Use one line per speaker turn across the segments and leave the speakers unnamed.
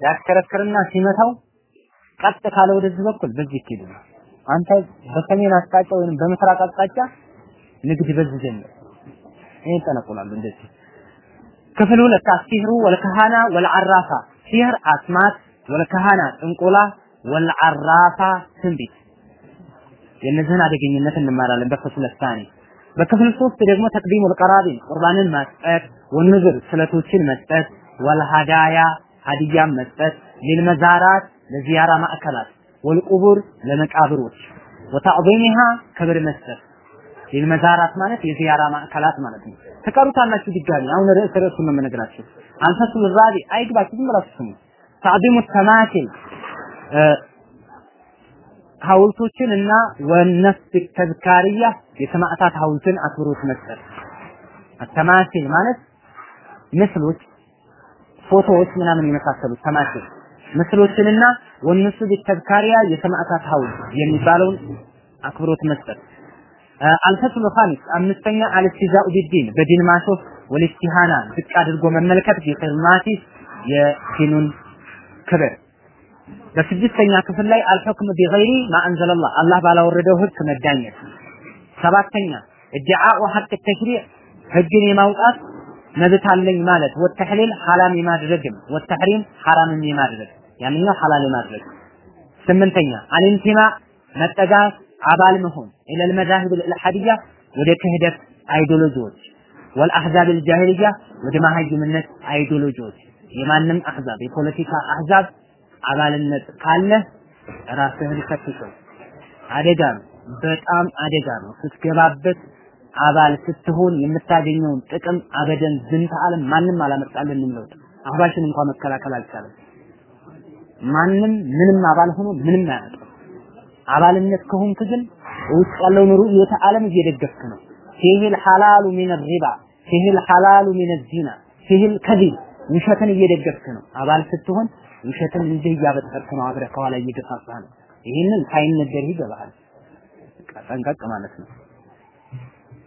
ያሽከረክርና ሲመታው ቀጥ ካለ ወደዚህ በኩል በዚህ ኪሎ አንተ በሰሜን አቅጣጫ ወይም በምስራቅ አቅጣጫ ንግድ በዚህ ጀምር። ይሄን ጠነቁላሉ እንደዚህ። ክፍል ሁለት አሲህሩ ወልከሃና ወልዓራፋ። ሲህር አስማት ወልከሃና ጥንቆላ ወልዓራፋ ትንቢት። የእነዚህን አደገኝነት እንማራለን በክፍል ሳኒ። በክፍል ሶስት ደግሞ ተቅዲሙ ልቀራቢን ቁርባንን መስጠት ወንዝር ስለቶችን መስጠት ወልሃዳያ ሀዲያን መስጠት ሊልመዛራት ለዚያራ ማዕከላት ወልቁቡር ለመቃብሮች ወተዕዚሚሃ ክብር መስጠት ሊልመዛራት ማለት የዚያራ ማዕከላት ማለት ነው። ትቀሩታላችሁ ድጋሚ አሁን ርዕስ ርዕሱን ነው የምነግራችሁ። አልፈስሉ ራቢ አይግባችሁ ዝም ብላችሁ ስሙ። ተዕዚሙ ተማሲል ሐውልቶችን እና ወነፍስ ተዝካሪያ የሰማዕታት ሐውልትን አክብሮት መስጠት። تماثيل ማለት ምስሎች፣ ፎቶዎች ምናምን የመሳሰሉት تماثيل ምስሎችንና والنصب التذكارية የሰማዕታት ሐውልት የሚባለውን አክብሮት መስጠት። الفصل الخامس አምስተኛ الاستهزاء بالدين በዲን ማሾፍ والاستهانة ዝቅ አድርጎ መመልከት بحرماته የዲኑን ክብር በስድስተኛ ክፍል ላይ الحكم بغير ما أنزل الله አላህ ባላወረደው ህግ መዳኘት። ሰባተኛ ادعاء حق التشريع ህግን የማውጣት መብት አለኝ ማለት والتحليل ሐላልም የማድረግም والتحريم ሐራምም የማድረግ ያንኛው ሐላል የማድረግ። ስምንተኛ الانتماء መጠጋት አባል መሆን إلى المذاهب الإلحادية ወደ ክህደት ideology ዎች والأحزاب الجاهلية ወደ ማሀይምነት ideology ዎች የማንም አህዛብ የፖለቲካ አህዛብ አባልነት ካለ ራስህን ፈትሸው። አደጋ ነው፣ በጣም አደጋ ነው። ስትገባበት አባል ስትሆን የምታገኘውን ጥቅም አበደን ዝንተ ዓለም ማንም አላመጣልንም ለውጥ። አህባሽን እንኳን መከላከል አልቻለም። ማንም ምንም አባል ሆኖ ምንም አያመጣም። አባልነት ከሆንክ ግን ውስጥ ያለውን ሩዕየተ ዓለም እየደገፍክ ነው። ፊሂል ሐላሉ ሚን ሪባ ፊሂል ሐላሉ ሚን ዚና ፊሂል ከዚብ ውሸትን እየደገፍክ ነው። አባል ስትሆን ውሸትን እንዲህ እያበጠርክ ነው። አብረህ ከኋላ እየገፋፋህ ነው። ይህንን ሳይነገር ይገባሃል። ጠንቀቅ ማለት ነው።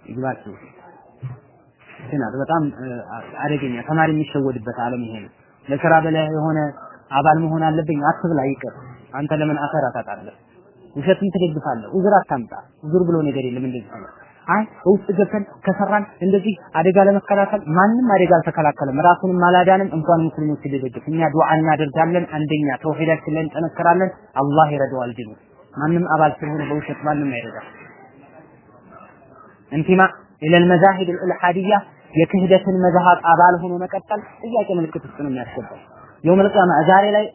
ይግባችሁ። ሲናት በጣም አደገኛ ተማሪ የሚሸወድበት ዓለም ይሄ ነው። ለስራ በላይ የሆነ አባል መሆን አለብኝ አትብላ፣ ይቅር። አንተ ለምን አፈር ታጣለህ? ውሸትን ትደግፋለህ። ኡዝር አታምጣ። ኡዝር ብሎ ነገር የለም እንደዚህ አይ ውስጥ ገብተን ከሰራን እንደዚህ አደጋ ለመከላከል ማንም አደጋ አልተከላከለም፣ ራሱንም አላዳንም። እንኳን ሙስሊሞች ሊደግፍ እኛ ዱዓ እናደርጋለን። አንደኛ ተውሂዳችን ላይ እንጠነክራለን። አላህ ይረዳዋል። ድኑ ማንም አባል ስለሆነ በውሸት ማንም አይረዳም። እንቲማ ኢለል መዛሂብ አልኢልሃዲያ የክህደትን መዛሃብ አባል ሆኖ መቀጠል ጥያቄ ምልክት ውስጥ ነው የሚያስገባው። የውመል ቂያማ ዛሬ ላይ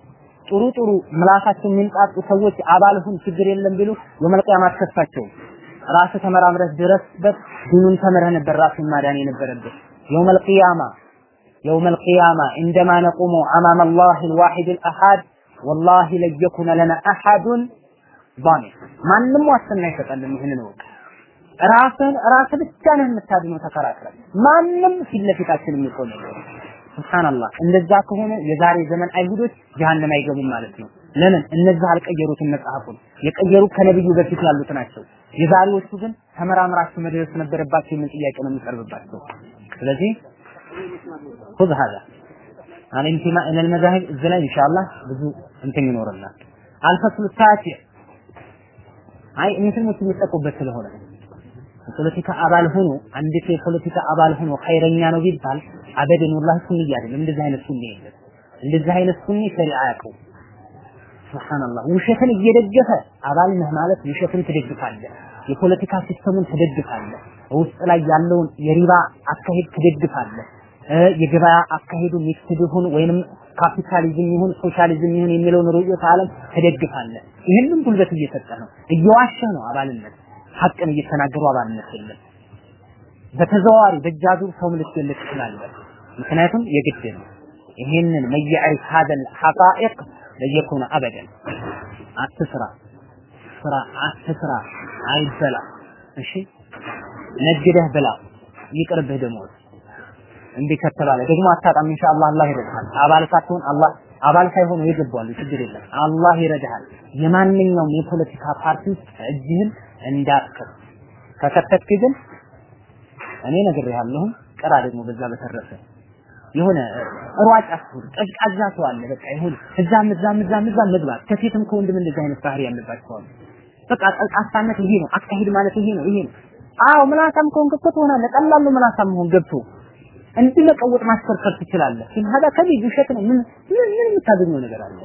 ጥሩ ጥሩ ምላሳቸው የሚንጣጡ ሰዎች አባል ሁን ችግር የለም ቢሉ የውመል ቂያማ አትከፋቸውም። ራስህ ተመራምረህ ድረስበት ዲኑን ተምረህ ነበር ራስን ማዳን የነበረበት የውመል ቂያማ የውመል ቂያማ عندما نقوم امام الله الواحد الاحد والله لن يكون لنا احد ضامن ማንም ዋስትና አይሰጠንም ይህንን ወቅ ራስን ራስ ብቻ ነህ የምታድነው ተከራክረን ማንም ፊት ለፊታችን የሚቆም ሱብሃንአላህ እንደዛ ከሆነ የዛሬ ዘመን አይሁዶች ጀሃነም አይገቡም ማለት ነው ለምን እነዛ አልቀየሩትም መጽሐፉን የቀየሩ ከነብዩ በፊት ያሉት ናቸው የዛሬዎቹ ግን ተመራምራችሁ መድረስ ነበረባቸው የሚል ጥያቄ ነው የሚቀርብባቸው ስለዚህ خذ هذا الانتماء الى المذاهب እዚህ ላይ ኢንሻአላህ ብዙ እንትን ይኖርናል አልፈስሉ التاسع አይ ሙስሊሞች የሚጠቁበት ስለሆነ የፖለቲካ አባል ሆኖ አንዲት የፖለቲካ አባል ሆኖ ኸይረኛ ነው ቢባል አበደን ወላሂ ሱኒ አይደለም። እንደዚህ አይነት ሱኒ የለም። እንደዚህ አይነት ሱኒ ሸሪዓ ያውቀው ሱብሃንአላህ። ውሸትን እየደገፈ አባል ነህ ማለት ውሸትን ትደግፋለህ። የፖለቲካ system ኡን ትደግፋለህ። ውስጥ ላይ ያለውን የሪባ አካሄድ ትደግፋለህ። የገበያ አካሄዱ mixed ይሁን ወይንም ካፒታሊዝም ይሁን ሶሻሊዝም ይሁን የሚለውን ርዕዮተ ዓለም ትደግፋለህ። ይህንን ጉልበት እየሰጠ ነው። እየዋሸህ ነው አባልነት ሐቅን እየተናገሩ አባልነት የለም። በተዘዋዋሪ በእጅ አዙር ሰው ልትገለጥ ትችላለህ ምክንያቱም የግድ ነው። ይሄንን من يعرف هذه الحقائق لا يكون أبدا። አትስራ ስራ አትስራ አይበላ። እሺ ነግደህ ብላ ይቅርብህ ደሞዝ። እንዲህ ከተባለ ደግሞ አታጣም። ኢንሻአላህ አላህ ይረዳሃል። አባል ሳትሆን አላህ አባል ሳይሆኑ ይገባሉ ችግር የለም። አላህ ይረዳሃል። የማንኛውም የፖለቲካ ፓርቲ እጅህን እንዳትከት ከከተትክ ግን እኔ ነግሬሃለሁ ቅራ ደግሞ በዛ በተረፈ የሆነ ሯጭ አትሁን፣ ቀዝቃዛ ሰው አለ። በቃ ይሁን እዛም እዛም እዛም እዛም መግባት ከሴትም ከወንድም እንደዚህ አይነት ባህሪ ያለባቸው በቃ ቀልቃፋነት ይሄ ነው፣ አካሄድ ማለት ይሄ ነው፣ ይሄ ነው። አዎ ምላሳም ከሆንክ እኮ ትሆናለህ። ነው ምላሳም መሆን ገብቶ እንዲህ መቀወጥ ማሽከርከር ትችላለህ። ግን ሀዳ ከዚህ ውሸት ነው። ምን ምን ምን የምታገኘው ነገር አለ?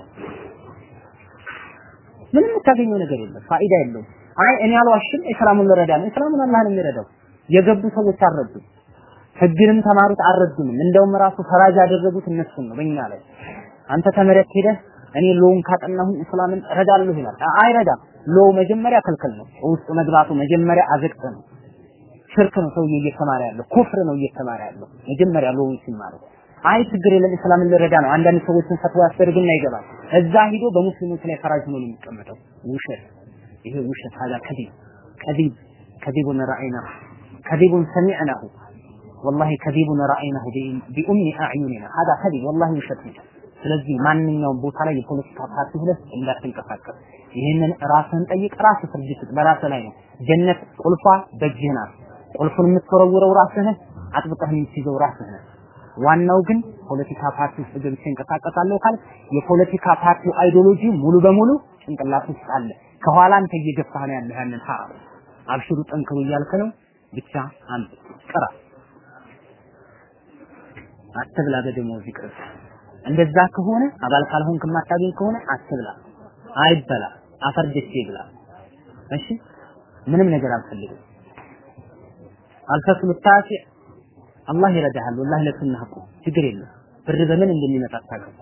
ምንም የምታገኘው ነገር የለም። ፋይዳ የለውም። አይ እኔ አልዋሽም፣ እስላሙን ልረዳ ነው። እስላሙን አላህ ነው የሚረዳው። የገቡ ሰዎች አልረዱም። ህግንም ተማሩት አልረዱንም። እንደውም ራሱ ፈራጅ ያደረጉት እነሱን ነው በእኛ ላይ። አንተ ተመረክ ሄደህ እኔ law ን ካጠናሁኝ እስላምን እረዳለሁ ይላል። አይረዳም። law መጀመሪያ ክልክል ነው። ውስጥ መግባቱ መጀመሪያ አዘቅት ነው። ሽርክ ነው ሰውዬ እየተማረ ያለው፣ ኩፍር ነው እየተማረ ያለው። መጀመሪያ law ን ሲማሩ አይ ችግር የለም እስላምን ልረዳ ነው። አንዳንድ ሰዎችን ፈትዋ ያስደርግና ይገባል። እዛ ሂዶ በሙስሊሞች ላይ ፈራጅ ሆኖ ነው የሚቀመጠው። ውሸት ይሄ ውሸት ሀዛ ከዚብ ከዚብ ከዚቡን ረአይናሁ ከዚቡን ሰሚዕናሁ ወላሂ ከዚቡን ረአይናሁ ቢኡሚ አዕዩኒና ሀዛ ከዚብ ወላሂ ውሸት ነው። ስለዚህ ማንኛውም ቦታ ላይ የፖለቲካ ፓርቲ ሁለት እንዳትንቀሳቀስ ይህንን ራስህን ጠይቅ፣ ራስህ ፍርድ ስጥ። በራስህ ላይ ነው። ጀነት ቁልፏ በእጅህ ናት። ቁልፉን የምትወረውረው ራስህ ነህ፣ አጥብቀህ የምትይዘው ራስህ ነህ። ዋናው ግን ፖለቲካ ፓርቲ ውስጥ ገብቼ እንቀሳቀሳለሁ ካል የፖለቲካ ፓርቲው ideology ሙሉ በሙሉ ጭንቅላት ውስጥ አለ። ከኋላ አንተ እየገፋህ ነው ያለህ ያንን ሀ አብሽሩ ጠንክሩ እያልክ ነው። ብቻ አንተ ቅራ አትብላ፣ በደሞዝ ይቅር። እንደዛ ከሆነ አባል ካልሆንክ የማታገኝ ከሆነ አትብላ፣ አይበላ፣ አፈር ደስ ይብላ። እሺ ምንም ነገር አልፈልግም። الفصل التاسع አላህ ይረዳሃል። ወላሂ ለሱና ሐቁ ችግር የለም። ብር በምን እንደሚመጣ አታውቅም።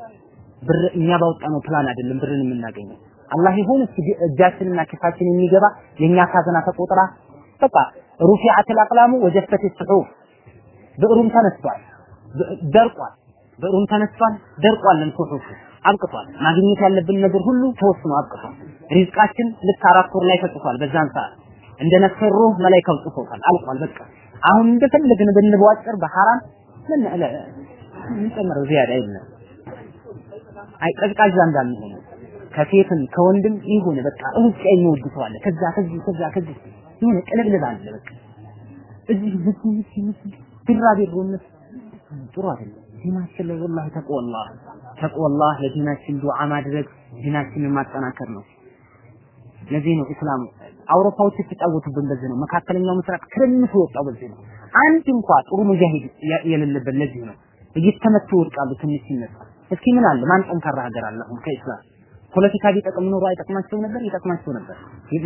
ብር እኛ ባወጣነው ፕላን አይደለም ብርን የምናገኘው። አላህ ይሁን እጃችንና ኪሳችን የሚገባ የኛ ካዝና ተቆጥራ በቃ رفعت الأقلام وجفت الصحف ብዕሩም ተነስቷል፣ ደርቋል። ብዕሩም ተነስቷል፣ ደርቋል። ጽሑፉ አብቅቷል። ማግኘት ያለብን ነገር ሁሉ ተወስኖ አብቅቷል። ሪዝቃችን ልክ አራት ወር ላይ ተጽፏል። በዛን ሰዓት እንደ ነፈሩ መላኢካው ጽፎታል። አልቋል። በቃ አሁን እንደፈለግን ብንቧጭር በሐራም ምን እንጨምረው ዚያዳ የለም። አይ ቀዝቃዛ እንዳንሆን ከሴትም ከወንድም ይሁን በቃ ሩቅ የሚወድ ሰው አለ። ከዛ ከዚህ ከዛ ከዚህ የሆነ ቅልብልብ አለ። በቃ እዚህ ዝም ዝም ቢራቢሮነት ጥሩ አይደለም። ዲናችን ላይ ወላሂ ተቆላህ ተቆላህ ለዲናችን ዱዓ ማድረግ ዲናችንን ማጠናከር ነው። ለዚህ ነው ኢስላም አውሮፓዎች የተጫወቱብን በዚህ ነው። መካከለኛው ምስራቅ ትንሽ ወጣው በዚህ ነው። አንድ እንኳ ጥሩ ሙጃሂድ የሌለበት ለዚህ ነው። እየተመቱ ይወድቃሉ ትንሽ ሲነሳ። እስኪ ምን አለ ማን ጠንካራ ሀገር አለ አሁን ከኢስላም ፖለቲካ ቢጠቅም ኖሮ አይጠቅማቸው ነበር? ይጠቅማቸው ነበር።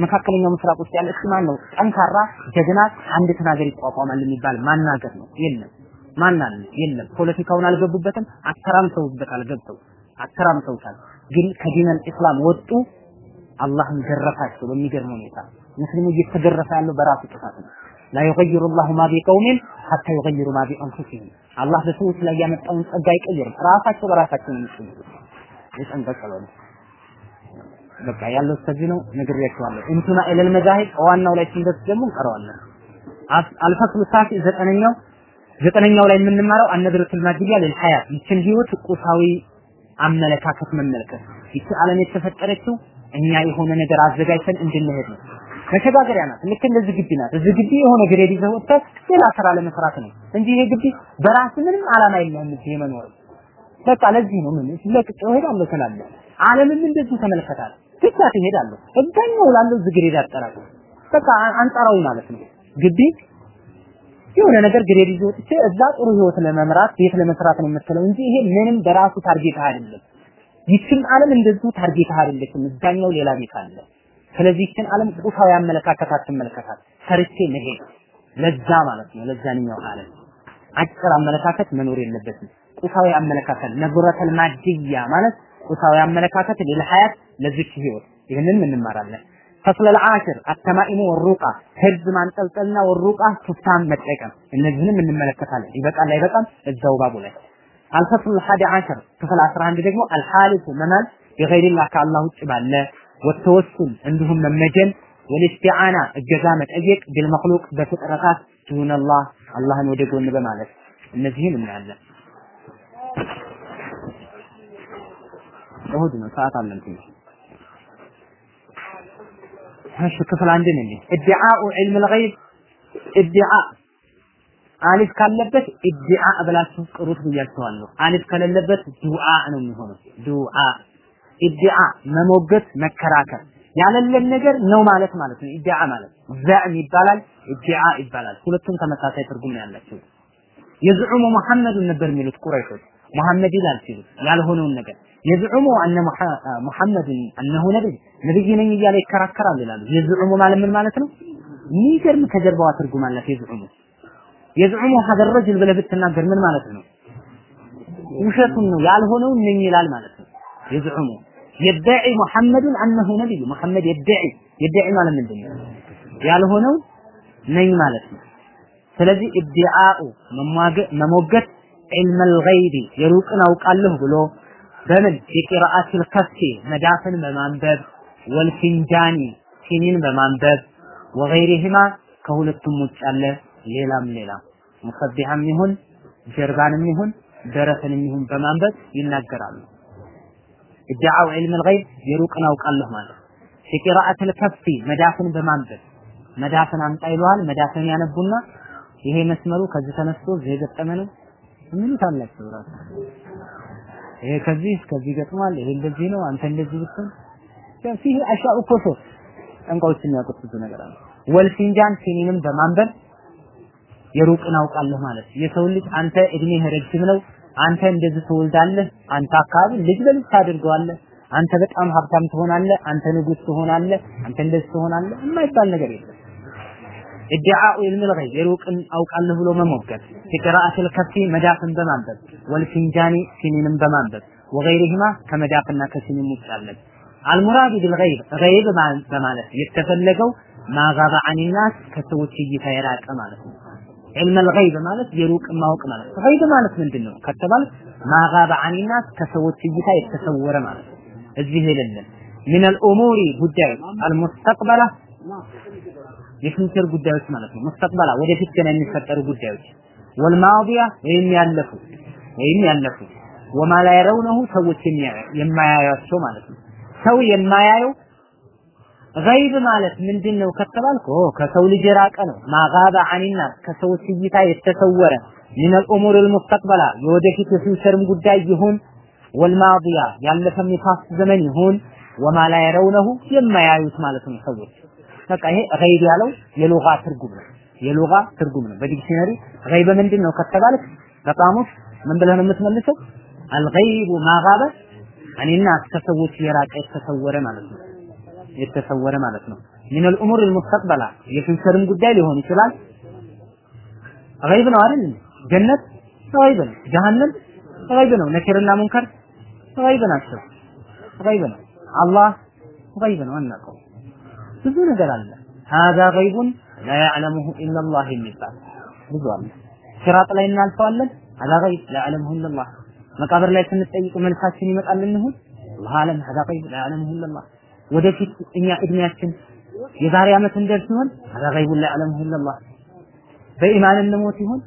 መካከለኛው ምስራቅ ውስጥ ያለ እስኪ ማን ነው ጠንካራ ጀግና አንዲትን ሀገር ይቋቋማል የሚባል ማን ሀገር ነው? የለም። ማን? የለም። ፖለቲካውን አልገቡበትም፣ አተራምሰውበታል። ገብተው አተራምሰውታል። ግን ከ دين الإسلام ወጡ። አላህም ገረፋቸው በሚገርም ሁኔታ። ሙስሊሙ እየተገረፈ ያለው በራሱ ጥፋት ነው። لا يغير الله ما بقوم حتى يغيروا ما بأنفسهم። አላህ በሰዎች ላይ ያመጣውን ጸጋ አይቀይርም። ራሳቸው በራሳቸው ነው የሚቀይሩት። የጠንቀቀ ነው። በቃ ያለው እስከዚህ ነው። ነግሬያችኋለሁ። الانتماء إلى المذاهب ዋናው ላይ ስንደርስ ደግሞ እንቀራዋለን። الفصل التاسع ዘጠነኛው ዘጠነኛው ላይ የምንማረው አነድረቱል ማድያ ለልሐያት ይችን ህይወት ቁሳዊ አመለካከት መመልከት። ይቺ ዓለም የተፈጠረችው እኛ የሆነ ነገር አዘጋጅተን እንድንሄድ ነው። መሸጋገሪያ ናት። ልክ እንደዚህ ግቢ ናት። እዚህ ግቢ የሆነ ግሬድ ይዘህ ወጥተህ ሌላ ስራ ለመስራት ነው እንጂ ይሄ ግቢ በራስ ምንም ዓላማ የለህም እዚህ የመኖር በቃ ለዚህ ነው ምን እሄዳለሁ ትላለህ። ዓለምም እንደዚህ ተመልከታል። ብቻ ትሄዳለህ። እዛኛው ላለው እዚህ ግሬድ አጠራቅ በቃ አንጻራዊ ማለት ነው። ግቢ የሆነ ነገር grade ይዞ ወጥቼ እዛ ጥሩ ህይወት ለመምራት ቤት ለመስራት ነው የምትለው እንጂ ይሄ ምንም በራሱ target አይደለም። ይችን ዓለም እንደዚሁ target አይደለችም። እዛኛው ሌላ ቤት አለ። ስለዚህ ይችን ዓለም ቁሳዊ አመለካከት አትመለከታት። ሰርቼ መሄድ ለዛ ማለት ነው። ለዛኛው ዓለም አጭር አመለካከት መኖር የለበትም። ቁሳዊ አመለካከት النظرة المادية ማለት ቁሳዊ አመለካከት للحياة ለዚች ህይወት ይህንን እንማራለን። ፈስለ ልዓሽር አተማኢሙ ወሩቃ ህርዝ ማንጠልጠልና ወሩቃ ቱታን መጠቀም እነዚህንም እንመለከታለን። ይበቃል አይበቃም እዛው ባቡ ላይ አልፈስሉ ልሓዲ ዓሽር ክፍል አስራ አንድ ደግሞ አልሓሊፉ መማል ቢገይሪላህ ከአላህ ውጭ ባለ ወተወሱል እንዲሁም መመጀን ወልስቲዓና እገዛ መጠየቅ ቢልመክሉቅ በፍጥረታት ዱነላህ አላህን ወደ ጎን በማለት እነዚህን እናያለን። እሁድ ነው። ሰዓት አለን ትንሽ። እሺ ክፍል አንድን እንዴ ኢድዓኡ ዒልም ልገይብ ኢድዓ አሊፍ ካለበት ኢድዓ ብላችሁ ቅሩት ብያችኋለሁ። አሊፍ ከሌለበት ዱዓ ነው የሚሆነው። ዱዓ ኢድዓ መሞገት፣ መከራከር ያለለን ነገር ነው ማለት ማለት ነው። ኢድዓ ማለት ዘዕም ይባላል፣ ኢድዓ ይባላል። ሁለቱም ተመሳሳይ ትርጉም ነው ያላቸው። የዝዑሙ መሐመዱን ነበር የሚሉት ቁረይሾች መሐመድ ይላል ሲሉ ያልሆነውን ነገር የዝዑሙ አነ ሙሐመድን አነሁ ነብይ ነብይ ነኝ እያለ ይከራከራል ይላሉ። የዝዑሙ ማለት ምን ማለት ነው? የሚገርም ከጀርባዋ ትርጉም አላት። የዝዑሙ የዝዑሙ ሀደ ረጅል ብለህ ብትናገር ምን ማለት ነው? ውሸቱን ነው ያልሆነውን ነኝ ይላል ማለት ነው። የዝዑሙ የደዒ ሙሐመድን አነሁ ነብይ ሙሐመድ የደዒ የደዒ ማለት ምንድን ነው? ያልሆነው ነኝ ማለት ነው። ስለዚህ ኢድዓኡ መሞገት ዒልመል ገይቢ የሩቅን አውቃለሁ ብሎ በምን የቂራአትል ከፍቲ መዳፍን በማንበብ ወልፊንጃኒ ሲኒን በማንበብ ወገይሪህማ ከሁለቱም ውጭ ያለ ሌላም ሌላ ሙሰቢሐም ይሁን ጀርባንም ይሁን ደረትንም ይሁን በማንበብ ይናገራሉ። ኢድዓኡ ዒልመል ገይብ የሩቅን አውቃለሁ ማለት የቂራአትል ከፍቲ መዳፍን በማንበብ መዳፍን አምጣ ይለዋል። መዳፍን ያነቡና ይሄ መስመሩ ከዚህ ተነስቶ የገጠመ ነው ምኑት አላቸው ራሱ ይሄ ከዚህ እስከዚህ ገጥሟል፣ ይሄ እንደዚህ ነው፣ አንተ እንደዚህ ብትሆን ፊህ አሻኡ ኮሶ ጠንቋዮች የሚያውቁት ብዙ ነገር አለ። ወልፊንጃን ሲኒንም በማንበብ የሩቅን አውቃለሁ ማለት የሰው ልጅ አንተ እድሜህ ረጅም ነው፣ አንተ እንደዚህ ትወልዳለህ፣ አንተ አካባቢ ልጅ በልጅ ታደርገዋለህ፣ አንተ በጣም ሀብታም ትሆናለህ፣ አንተ ንጉስ ትሆናለህ፣ አንተ እንደዚህ ትሆናለህ የማይባል ነገር የለም። ኢድዓኡ ኢልሚል ገይብ የሩቅን አውቃለሁ ብሎ መሞገት ፊቅራአትል ከፊ መዳፍን በማንበብ ወልፊንጃኒ ሲኒንም በማንበብ ወገይሪህማ ከመዳፍና ከሲኒም ውጭ ያለን አልሙራድ ቢልገይብ ገይብ በማለት የተፈለገው ማጋባ አኒናስ ከሰዎች እይታ የራቀ ማለት ነው። ዒልመል ገይብ ማለት የሩቅ ማወቅ ማለት ነው። ገይብ ማለት ምንድን ነው ከተባለ ማጋባ አኒናስ ከሰዎች እይታ የተሰወረ ማለት ነው። እዚህ የሌለን ሚነል ኡሙሪ ጉዳዮች አልሙስተቅበላ የፊውቸር ጉዳዮች ማለት ነው። ሙስተቅበላ ወደፊት ገና የሚፈጠሩ ጉዳዮች ወልማዲያ ወይም ያለፉ ወይም ያለፉ ወማ ላ የረውነሁ ሰዎች የማያያቸው ማለት ነው። ሰው የማያየው ገይብ ማለት ምንድን ነው ከተባልክ ከሰው ልጅ የራቀ ነው። ማጋባ አኒና ከሰዎች እይታ የተሰወረ ሚነል ኡሙር ልሙስተቅበላ የወደፊት የፊውቸርም ጉዳይ ይሁን ወልማዲያ ያለፈም የፓስት ዘመን ይሁን ወማ ላ የረውነሁ የማያዩት ማለት ነው ሰዎች በቃ ይሄ ገይብ ያለው የሉጋ ትርጉም ነው። የሉጋ ትርጉም ነው። በዲክሽነሪ ገይብ ምንድን ነው ከተባለ በቃሙስ ምን ብለህ ነው የምትመልሰው? አልገይቡ ማጋበ እኔና ከሰዎች የራቀ የተሰወረ ማለት ነው። የተሰወረ ማለት ነው። ምን الامور المستقبلا የፊውቸርም ጉዳይ ሊሆን ይችላል። ገይብ ነው አይደል? ጀነት ገይብ ነው። ጀሃነም ገይብ ነው። ነኪርና ሙንከር ገይብ ናቸው። ገይብ ነው። አላህ ገይብ ነው አናውቀው። ብዙ ነገር አለ። ሀዛ ገይቡን ላ ያዕለሙሁ ኢለላህ የሚባል ብዙ አለ። ሲራጥ ላይ እናልፈዋለን። ሀዛ ገይብ ላ ያዕለሙሁ ኢለላህ። መቃብር ላይ ስንጠይቅ መልሳችን ይመጣል እንሁን አላህ አለም ሀዛ ገይብ ላ ያዕለሙሁ ኢለላህ። ወደፊት እኛ እድሜያችን የዛሬ ዓመት እንደርስ ይሆን ሀዛ ገይቡን ላ ያዕለሙሁ ኢለላህ። በኢማን እንሞት ይሆን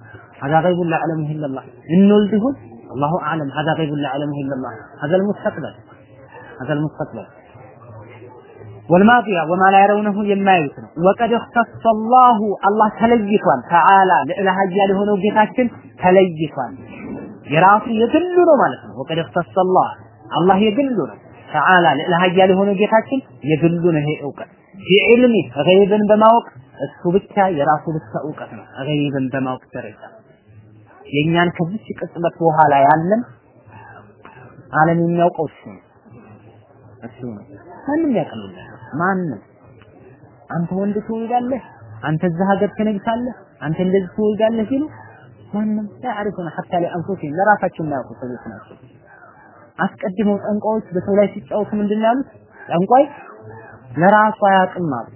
ሀዛ ገይቡን ላ ያዕለሙሁ ኢለላህ። እንወልድ ይሆን አላሁ አለም ሀዛ ገይቡን ላ ያዕለሙሁ ኢለላህ። ሀዛ ልሙስተቅበል ሀዛ ልሙስተቅበል ወልማዲያ ወማ ላ የረውነሁ የማያዩት ነው። ወቀድ እኽተሰ አላህ ተለይቷል። ተዓላ ልዕለ ኃያል የሆነው ጌታችን ተለይቷል። የራሱ የግሉ ነው ማለት ነው። ወቀድ እኽተሰ አላህ የግሉ ነው። ተዓላ ልዕለ ኃያል የሆነው ጌታችን የግሉ ነው። ይሄ እውቀት ቢዕልሚ ገይብን በማወቅ እሱ ብቻ የራሱ ብቻ እውቀት ነው። ገይብን በማወቅ ደረጃ የእኛን ከዚች ቅጽበት በኋላ ያለን ዓለም የሚያውቀው እሱ ነው። እሱ ነው ማንም ያውቅልናል ማንም አንተ ወንድ ትወልዳለህ? አንተ እዛ ሀገር ትነግሳለህ? አንተ እንደዚህ ትወልዳለህ ሲሉ ማንም ያዕሪፉነ ሐታ ለአንፉሲሂም ለራሳቸው የማያውቁ ሰዎች ናቸው። አስቀድመው ጠንቋዮች በሰው ላይ ሲጫወቱ ምንድን ያሉት? ጠንቋይ ለራሱ አያውቅም አሉ።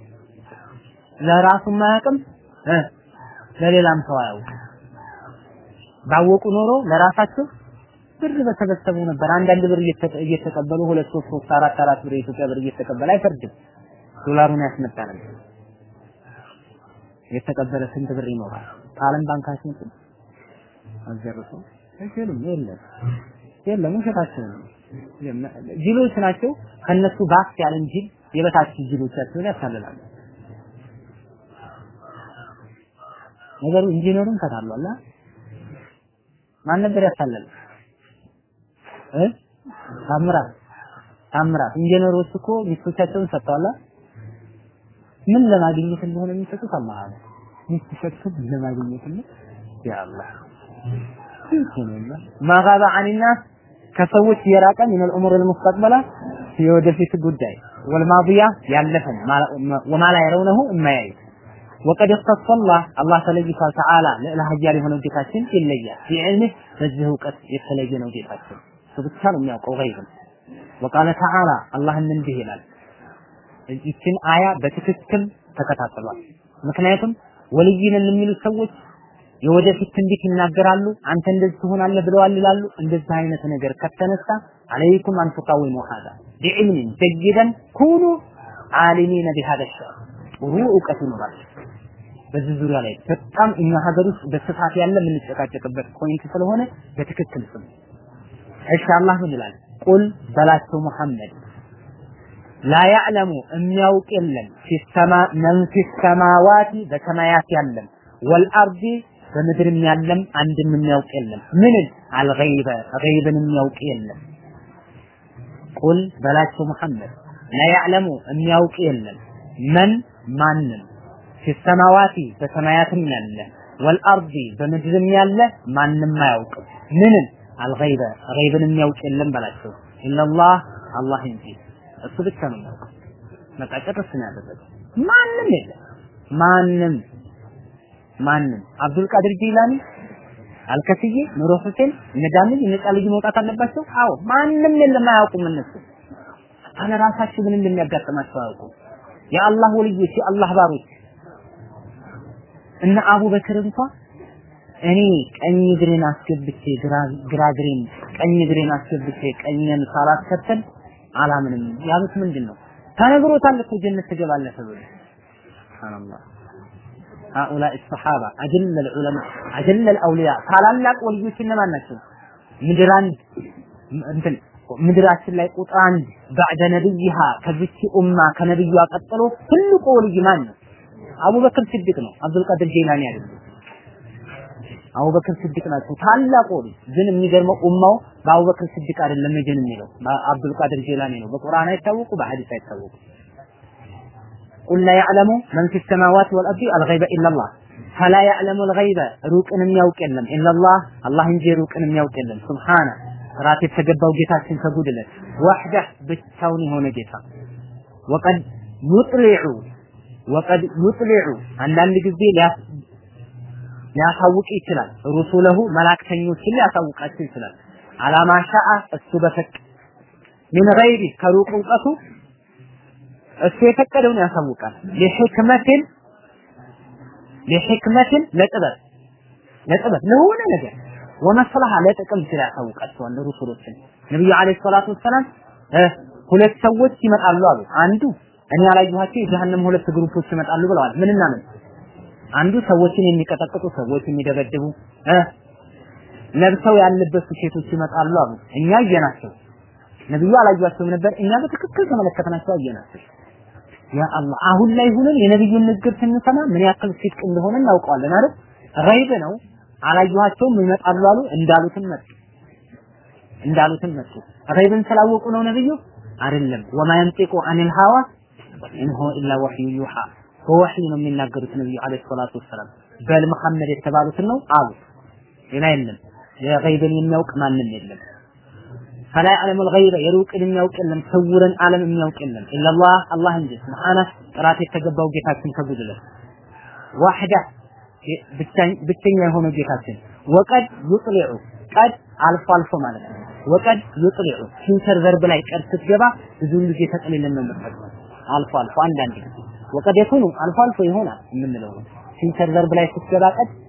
ለራሱ አያውቅም ለሌላም ሰው አያውቅም። ባወቁ ኖሮ ለራሳቸው ብር በሰበሰቡ ነበር። አንዳንድ ብር እየተቀበሉ ሁለት ሶስት ሶስት አራት አራት ብር የኢትዮጵያ ብር እየተቀበለ አይፈርድም። ዶላሩን ያስመጣ ነበር። የተቀበለ ስንት ብር ይኖራል? ከዓለም ባንክ አስመጡ አዘርሱ አይችሉም። የለም የለም፣ ውሸታቸው ነው። ጅሎች ናቸው። ከነሱ ባስ ያለን ጅል የበታች ጅሎቻቸውን ያታልላሉ። ነገሩ ኢንጂነሩን ፈታሏል። ማን ነበር ያታለለ ታምራት ታምራት ኢንጂነሮች እኮ ሚስቶቻቸውን ሰጥተዋል። ምን ለማግኘት እንደሆነ የሚሰጡት አላህ ነው። ሚስት ሰጥቶ ለማግኘት ነው። ያ አላህ ማጋባ አኒናስ ከሰዎች የራቀ ምን الامور المستقبله የወደፊት ጉዳይ ወልማዲያ ያለፈን ወማላ የረውነሁ የማያዩት ወቀድ اختص الله الله ተለይቷል ተዓላ ልዕለ ኃያል የሆነው ጌታችን ይለያል ቢዕልምህ በዚህ እውቀት የተለየ ነው ጌታችን እሱ ብቻ ነው የሚያውቀው ገይብን وقال تعالى አላህም እንዲህ ይላል። ይችን አያ በትክክል ተከታተሏል። ምክንያቱም ወልይ ነን የሚሉ ሰዎች የወደፊት ትንቢት ይናገራሉ አንተ እንደዚህ ትሆናለህ ብለዋል ይላሉ። እንደዚህ አይነት ነገር ከተነሳ عليكم أن تقاوموا هذا بعلم جيد كونوا عالمين بهذا الشر። ጥሩ እውቀት ይኖራል። በዚህ ዙሪያ ላይ በጣም እኛ ሀገር ውስጥ በስፋት ያለ የምንጨቃጨቅበት point ስለሆነ በትክክል ስሙ እሺ አላህ ምን ይላል ቁል በላቸው ሙሐመድ ላ ያዕለሙ የሚያውቅ የለም ፊሰማ መን ፊሰማዋቲ በሰማያት ያለም ወልአርዲ በምድርም ያለም አንድም የሚያውቅ የለም ምንን አልገይበ ገይብን የሚያውቅ የለም ቁል በላቸው ሙሐመድ ላ ያዕለሙ የሚያውቅ የለም መን ማንም ፊሰማዋቲ በሰማያትም ያለ ወልአርዲ በምድርም ያለ ማንም አያውቅም ምንን አልገይበ ገይብን የሚያውቅ የለም በላቸው። ኢላላህ አላህ እንጂ እሱ ብቻ ነው የሚያውቀው። በቃ ነው ያደረገው። ማንም የለም። ማንም ማንም። አብዱል ቃድር ጂላኒ አልከፍዬ ኑሮ ሁሴን እነዳምን ነፃ ልጅ መውጣት አለባቸው? አዎ። ማንም የለም አያውቁም እነሱ። አለ ራሳቸው ምን እንደሚያጋጥማቸው አያውቁም። የአላህ ወልዮች የአላህ ባሮች። እነ አቡበክር እንኳን እኔ ቀኝ እግሬን አስገብቼ ግራ እግሬን ቀኝ እግሬን አስገብቼ ቀኝን ሳላስከተል አላምንም ያሉት ምንድን ነው ተነግሮታል እኮ ጀነት ትገባለህ ተብሎ ሱብሃንአላህ هؤلاء الصحابة أجل العلماء أجل الأولياء ታላላቅ ወልዮች እነማን ናቸው ምድር አንድ እንትን ምድራችን ላይ ቁጥር አንድ ባዕደ ነብይሃ ከዚች ኡማ ከነብዩ ቀጥሎ ትልቁ ወልይ ማን ነው አቡበክር ስዲቅ ነው አብዱል ቃድር ጀይላኒ አይደለም አቡበክር ስድቅ ናቸው። ታላቁ ግን የሚገርመው ኡማው በአቡበክር ስድቅ አይደለም ጀን የሚለው አብዱል ቃድር ጀላኒ ነው። በቁርአን አይታወቁ፣ በሐዲስ አይታወቁ። ቁል ላ ያዕለሙ መን ፊ ሰማዋት ወልአርዲ አልገይበ ኢላላህ ፈላ ያዕለሙ አልገይበ ሩቅን የሚያውቅ የለም ኢላላህ አላህ እንጂ ሩቅን የሚያውቅ የለም። ሱብሃነ ራት የተገባው ጌታችን ከጉድለት ወህደህ ብቻውን የሆነ ጌታ ወቀድ ዩጥሊዑ ወቀድ ዩጥሊዑ አንዳንድ ጊዜ ሊያሳውቅ ይችላል። ሩሱለሁ መላእክተኞችን ሊያሳውቃቸው ይችላል። አላማ ሻአ እሱ በፈቅ ምን ገይሪ ከሩቅ እውቀቱ እሱ የፈቀደውን ያሳውቃል። ለሕክመትን ለሕክመትን ለጥበብ ለጥበብ ለሆነ ነገር ወመስለሃ ለጥቅም ሲል ያሳውቃቸዋል ሩሱሎችን። ነብዩ አለይሂ ሰላቱ ወሰላም ሁለት ሰዎች ይመጣሉ አሉ። አንዱ እኔ ያላየኋቸው የጀሃነም ሁለት ግሩፖች ይመጣሉ ብለዋል። ምንና ምን አንዱ ሰዎችን የሚቀጠቅጡ ሰዎች የሚደበድቡ ለብሰው ያልለበሱ ሴቶች ይመጣሉ አሉ። እኛ አየናቸው። ነብዩ አላዩአቸውም ነበር፣ እኛ በትክክል ተመለከትናቸው፣ አየናቸው። ያ አላህ አሁን ላይ ሁነን የነብዩን ንግግር ስንሰማ ምን ያክል ሲድቅ እንደሆነ እናውቀዋለን አይደል? ገይብ ነው። አላዩአቸውም ይመጣሉ አሉ። እንዳሉትም መጡ፣ እንዳሉትም መጡ። ገይብን ስላወቁ ነው ነብዩ አይደለም። ወማ የንጢቁ አኒል ሀዋ ኢንሆ ኢላ ወህዩ ዩሃ በወህይ ነው የሚናገሩት ነብዩ አለይሂ ሰላቱ ወሰላም። በል መሐመድ የተባሉትን ነው አሉ። ሌላ የለም። የገይብን የሚያውቅ ማንም የለም። فلا يعلم الغيب የሩቅን የሚያውቅ የለም። ስውርን ዓለም የሚያውቅ የለም። إلا الله አላህ እንጂ سبحانه ጥራት የተገባው ጌታችን ከጉድለት። وحده ብቸኛ የሆነው ጌታችን። وقد يطلع قد አልፎ አልፎ ማለት ነው። وقد يطلع future verb ላይ قد ስትገባ ብዙውን ጊዜ تقليل ን ነው የምትጠቅመው። አልፎ አልፎ አንዳንድ ጊዜ وقد يكون አልፎ አልፎ ይሆናል የምንለው። ነው future verb ላይ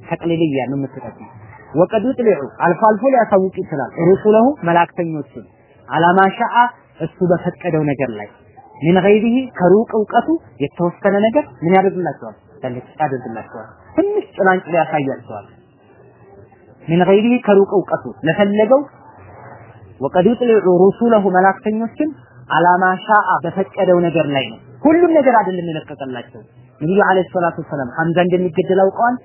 تقليلية ነው የምትጠቅመው። ወቀድ ዩጥሊዑ አልፎ አልፎ ሊያሳውቅ ይችላል። ሩሱለሁ መላእክተኞችን አላማ ሻአ እሱ በፈቀደው ነገር ላይ ምን ገይሪሂ ከሩቅ እውቀቱ የተወሰነ ነገር ምን ያደርግላቸዋል? ተልቅ ያደርግላቸዋል። ትንሽ ጭላንጭል ያሳያቸዋል። ምን ገይሪሂ ከሩቅ እውቀቱ ለፈለገው ወቀድ ዩጥሊዑ ሩሱለሁ መላእክተኞችን አላማ ሻአ በፈቀደው ነገር ላይ ነው ሁሉም ነገር አይደለም የለቀቀላቸው ነብዩ አለይሂ ሰላቱ ወሰላም ሐምዛ እንደሚገደል አውቀዋል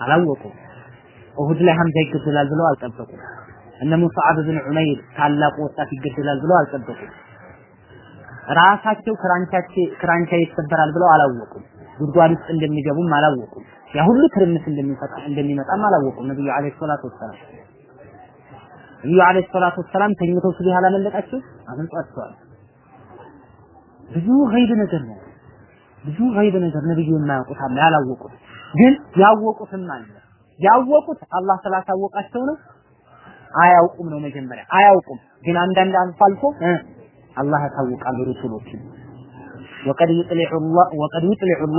አላወቁም። ኡሁድ ላይ ሐምዛ ይገደላል ብለው አልጠበቁም። እነ ሙስዓብ ብን ዑመይር ታላቁ ወጣት ይገደላል ብለው አልጠበቁም። ራሳቸው ክራንቻቼ ክራንቻ ይሰበራል ብለው አላወቁም። ጉድጓድ ውስጥ እንደሚገቡም አላወቁም። ያ ሁሉ ትርምስ እንደሚፈጣ እንደሚመጣም አላወቁም። ነብዩ አለይሂ ሰላቱ ወሰላም ነብዩ አለይሂ ሰላቱ ወሰላም ተኝተው ሱብህ አላመለጣቸው አመልጧቸዋል። ብዙ ገይብ ነገር ነው። ብዙ ገይብ ነገር ነብዩ የማያውቁት አለ ያላወቁት ግን ያወቁትም አለ። ያወቁት አላህ ስላሳወቃቸው ነው። አያውቁም ነው መጀመሪያ አያውቁም። ግን አንዳንድ አልፎ አልፎ አላህ ያሳውቃል ሩሱሎችን ወቀድ ይጥሊዑ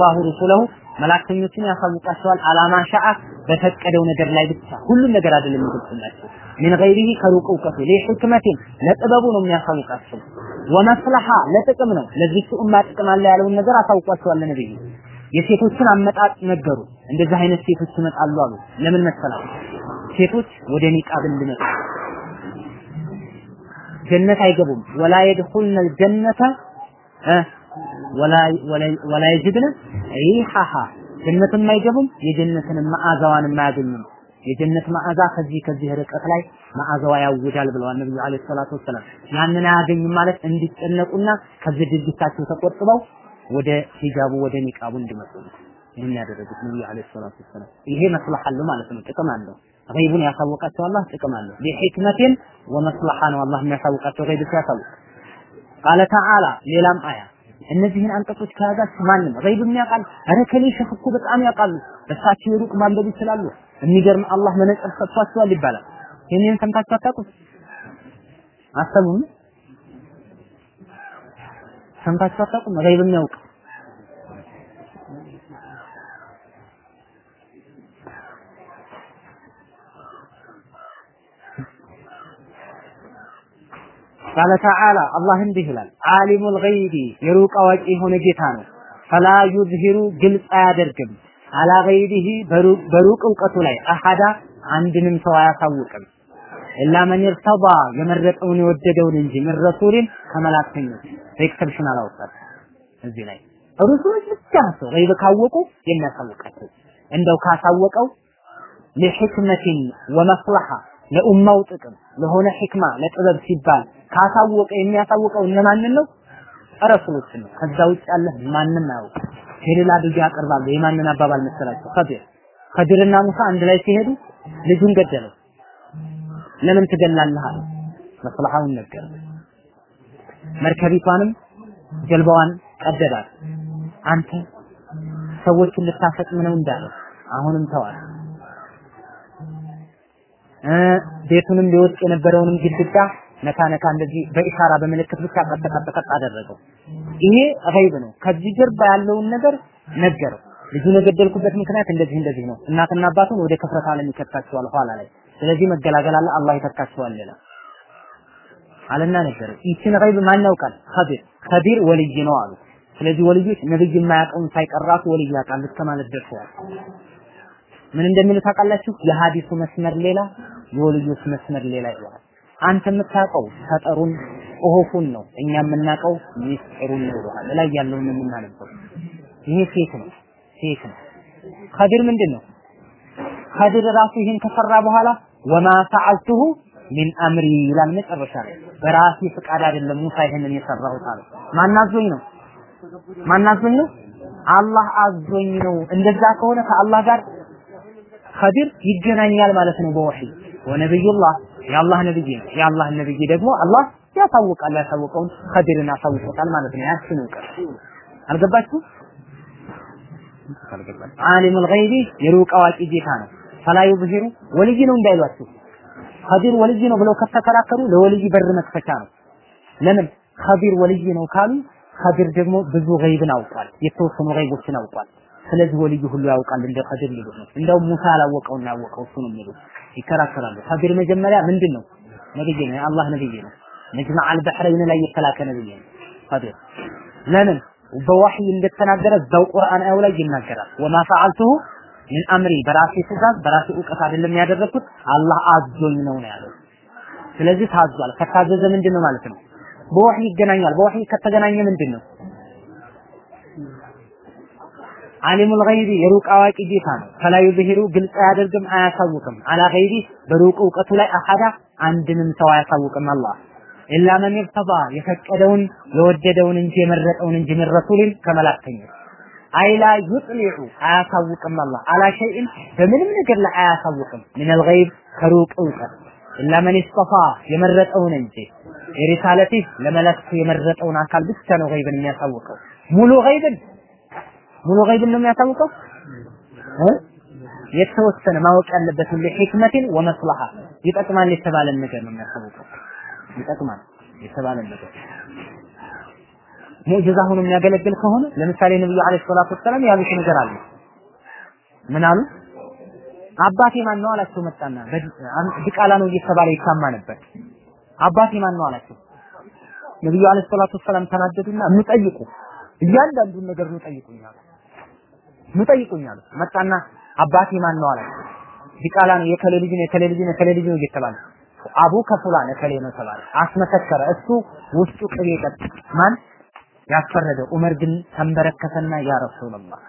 ላሁ ሩሱለሁ መላእክተኞችን ያሳውቃቸዋል። አላማ ሻአ በፈቀደው ነገር ላይ ብቻ ሁሉም ነገር አይደለም የሚገልጽላቸው። ሚን ገይሪሂ ከሩቅ እውቀቱ ሊሕክመቲን ለጥበቡ ነው የሚያሳውቃቸው። ወመስለሓ ለጥቅም ነው። ለዚች ኡማ ጥቅም አለ ያለውን ነገር አሳውቋቸዋል ለነብዩ። የሴቶችን አመጣጥ ነገሩ። እንደዚህ አይነት ሴቶች ይመጣሉ አሉ። ለምን መሰላል? ሴቶች ወደ ኒቃብ እንዲመጡ ጀነት አይገቡም። ወላ የድኹልነ አልጀነተ ወላ የጅድነ ሪሐሃ። ጀነትም አይገቡም የጀነትን መዓዛዋን የማያገኙም የጀነት መዓዛ ከዚህ ከዚህ ርቀት ላይ መዓዛዋ ያውጃል ብለዋል ነብዩ አለይሂ ሰላቱ ወሰላም። ያንን አያገኙም ማለት እንዲጨነቁና ከዚህ ድርጊታቸው ተቆጥበው ወደ ሂጃቡ ወደ ኒቃቡ እንዲመጡ ይህን ያደረጉት ነብዩ አለይሂ ሰላቱ ወሰላም። ይሄ አለው ማለት ነው ጥቅም አለው። ገይቡን ያሳወቃቸው አላህ ጥቅም አለው። ቢሕክመትን ወመስለሓ ነው አላህ የሚያሳውቃቸው ገይብ ሲያሳውቅ። ቃለ ተዓላ ሌላም አያ እነዚህን አንቀጾች ከያዛችሁ ማንም? ገይብ የሚያውቃል ኧረ ከሌ ሸህ እኮ በጣም ያውቃሉ። እሳቸው የሩቅ ማንበብ ይችላሉ። የሚገርም አላህ መነጽር ሰጥቷቸዋል ይባላል። ይህንን ሰምታችሁ አታውቁም? አሰሙም? ሰምታችሁ አታውቁም? ገይብ የሚያውቅ ቃለ ተዓላ አላህ እንዲህ ይላል ዓሊሙል ገይቢ የሩቅ አዋቂ የሆነ ጌታ ነው። فلا يظهر ግልጽ አያደርግም። على غيبه በሩቅ እውቀቱ ላይ أحدا አንድንም ሰው አያሳውቅም። إلا من ارتضى የመረጠውን የወደደውን እንጂ من رسول ከመላእክተኞች በ exception አላወጣም። እዚህ ላይ ሩሱሎች ብቻ ናቸው غيب ካወቁ የሚያሳውቃቸው። እንደው ካሳወቀው لحكمة ومصلحة ለኡማው ጥቅም ለሆነ ሕክማ ለጥበብ ሲባል ካሳወቀ የሚያሳውቀው እነማንን ነው? ረሱሎችን ነው። ከዛ ውጭ ያለ ማንም አያውቅ። ሄሌላ አድርገው ያቀርባሉ። የማንን አባባል መሰላቸው? ከድር ከድርና ሙሳ አንድ ላይ ሲሄዱ ልጁን ገደለው። ለምን ትገላለህ አለ። መስለሐውን ነገር መርከቢቷንም ጀልባዋን ቀደዳት። አንተ ሰዎችን ልታፈጥም ነው እንዳለ አሁንም ተዋል። ቤቱንም ሊወድቅ የነበረውንም ግድግዳ ነካ ነካ እንደዚህ በኢሻራ በምልክት ብቻ ቀጥ ቀጥ ቀጥ አደረገው። ይሄ ገይብ ነው። ከዚህ ጀርባ ያለውን ነገር ነገረው። ልጁን የገደልኩበት ምክንያት እንደዚህ እንደዚህ ነው። እናትና አባቱን ወደ ክፍረት ዓለም ይከታቸዋል ኋላ ላይ። ስለዚህ መገላገል አለ፣ አላህ ይተካቸዋል ሌላ አለና ነገረው። ይችን ገይብ ማን ያውቃል? ኸቢር ኸቢር ወልይ ነው አሉ። ስለዚህ ወልዮች ነብይ የማያውቀውን ሳይቀራቱ ወልይ ያውቃል እስከ ማለት ደርሰዋል። ምን እንደሚሉ ታውቃላችሁ? የሐዲሱ መስመር ሌላ፣ የወልዮች መስመር ሌላ ይሆናል። አንተ የምታውቀው ፈጠሩን ጽሁፉን ነው፣ እኛ የምናውቀው ሚስጥሩን ነው ይሆናል። ላይ ያለውን የምናነበው ይሄ fake ነው፣ fake ነው። ኸድር ምንድን ነው? ኸድር ራሱ ይህን ከሰራ በኋላ وما فعلته عن أمري ይላል መጨረሻ ላይ። በራሴ ፍቃድ አይደለም ሙሳ ይህንን የሰራሁት አለ። ማን አዞኝ ነው? ማናዞኝ ነው? አላህ አዞኝ ነው። እንደዛ ከሆነ ከአላህ ጋር ኸድር ይገናኛል ማለት ነው በወህይ ወነብዩላህ የአላህ ነብይ ነው። የአላህ ነብይ ደግሞ አላህ ያሳውቃል። ያሳውቀውን ኸድርን ያሳውቆታል ማለት ነው። ያችን እውቀት አልገባችሁ? ዓሊሙል ገይቢ የሩቅ አዋቂ ጌታ ነው። ፈላ ዩዝሂሩ ወልይ ነው እንዳይሏችሁ። ኸዲር ወልይ ነው ብለው ከተከራከሩ ለወልይ በር መክፈቻ ነው። ለምን ኸዲር ወልይ ነው ካሉ ኸዲር ደግሞ ብዙ ገይብን አውቋል። የተወሰኑ ገይቦችን አውቋል። ስለዚህ ወልይ ሁሉ ያውቃል እንደ ኸዲር ሊሉት ነው። እንደውም ሙሳ ያላወቀውና ያወቀው እሱ ነው የሚሉት ይከራከራሉ። ኸዲር መጀመሪያ ምንድን ነው? ነብይ ነው፣ የአላህ ነብይ ነው። መጅመዕ አልበሕረይን ላይ የተላከ ነብይ ነው ኸዲር። ለምን በዋህይ እንደተናገረ እዛው ቁርአን አዩ ላይ ይናገራል። ወማ ፈዐልቱሁ ሚን አምሪ በራሴ ትእዛዝ በራሴ እውቀት አይደለም ያደረኩት አላህ አዞኝ ነው ነው ያለው። ስለዚህ ታዟል። ከታዘዘ ምንድን ነው ማለት ነው? በወህይ ይገናኛል። በወህይ ከተገናኘ ምንድን? አሊሙል ገይቢ የሩቅ አዋቂ ጌታ ነው። ፈላ ዩዝሂሩ ግልጽ አያደርግም አያሳውቅም። አላ ገይቢ በሩቅ እውቀቱ ላይ አሐዳ አንድንም ሰው አያሳውቅም አላህ። ኢላ መን ይርተባ የፈቀደውን የወደደውን እንጂ የመረጠውን እንጂ ምን ረሱልን ከመላእክተኞች። አይላ ዩጥሊዑ አያሳውቅም አላህ። አላ ሸይእን በምንም ነገር ላይ አያሳውቅም። ሚነል ገይብ ከሩቅ እውቀት። ኢላ መን ይስጠፋ የመረጠውን እንጂ የሪሳለቲ ለመለክቱ የመረጠውን አካል ብቻ ነው ገይብን የሚያሳውቀው። ሙሉ ገይብን ሙሉ ገይብን ነው የሚያሳውቀው? የተወሰነ ማወቅ ያለበትን ለሕክመትን ወመስለሃ ይጠቅማል የተባለን ነገር ነው የሚያሳውቀው። ይጠቅማል የተባለን ነገር። ሙዕጅዛ ሆኖ የሚያገለግል ከሆነ ለምሳሌ ነብዩ አለይሂ ሰላቱ ወሰላም ያሉት ነገር አለ። ምን አሉ? አባቴ ማን ነው አላቸው መጣና ድቃላ ነው እየተባለ ይታማ ነበር። አባቴ ማን ነው አላቸው? ነብዩ አለይሂ ሰላቱ ወሰላም ተናደዱና እንጠይቁ እያንዳንዱን ነገር ነው ጠይቁኛል ነው ጠይቁኛል መጣና አባቴ ማን ነው አላቸው ዲቃላ ነው የከሌ ልጅ ነው የከሌ ልጅ ነው የከሌ ልጅ ነው እየተባለ። አቡ ከፉላን ከሌ ነው ተባለ። አስመሰከረ። እሱ ውስጡ ቅቤ ጠጥ ማን? ያስፈረደ። ዑመር ግን ተንበረከተና ያ ረሱላህ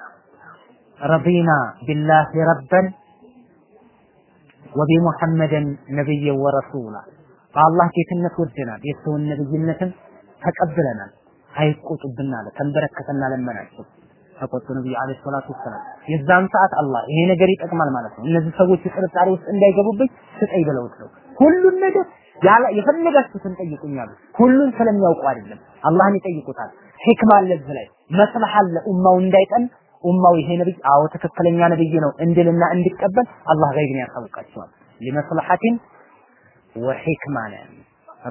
ረዲና ቢላሂ ረበን ወቢሙሐመድን ነብይ ወረሱላ። በአላህ ጌትነት ወደናል። የሰውን ነብይነትን ተቀብለናል። አይቆጡብን አለ። ተንበረከተና ለመናቸው ተቆጡ ነብዩ አለይሂ ሰላቱ ወሰላም። የዛን ሰዓት አላህ ይሄ ነገር ይጠቅማል ማለት ነው። እነዚህ ሰዎች ጥርጣሬ ውስጥ እንዳይገቡብኝ ስጠኝ ብለውት ነው። ሁሉን ነገር ያለ የፈለጋችሁትን ጠይቁኛሉ ሁሉን ስለሚያውቁ አይደለም። አላህን ይጠይቁታል። ሂክማ አለ እዚህ ላይ። መስለህ አለ። ኡማው እንዳይጠን ኡማው ይሄ ነብይ አዎ ትክክለኛ ነብይ ነው እንድልና እንዲቀበል አላህ ገይብን ያሳውቃቸዋል። ሊመስለሐቲን ወሂክማ ነው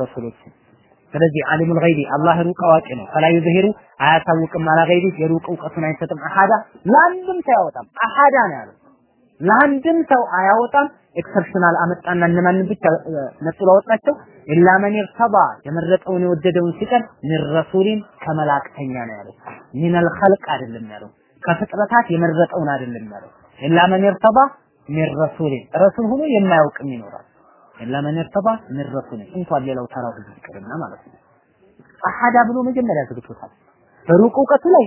ረሱሎችን ስለዚህ አሊሙል ገይቢ አላህ ሩቅ አዋቂ ነው። ፈላ ዩዝሂሩ አያሳውቅም አላ ገይቢ የሩቅ እውቀቱን አይሰጥም። አሐዳ ለአንድም ሰው አያወጣም። አሐዳ ነው ያለው። ለአንድም ሰው አያወጣም። exceptional አመጣና እነማንን ብቻ ነጥሎ አወጣቸው? إلا من ارتضى የመረጠውን የወደደውን ሲቀር من رسول ከመላእክተኛ ነው ያለው። من الخلق አይደለም ያለው። ከፍጥረታት የመረጠውን አይደለም ያለው። إلا من ارتضى من رسول። ረሱል ሆኖ የማያውቅም ይኖራል إلا من ارتضى من رسول እንኳን ሌላው ተራው ህዝብ ይቅርና ማለት ነው። أحدا ብሎ መጀመሪያ ዘግቶታል በሩቅ እውቀቱ ላይ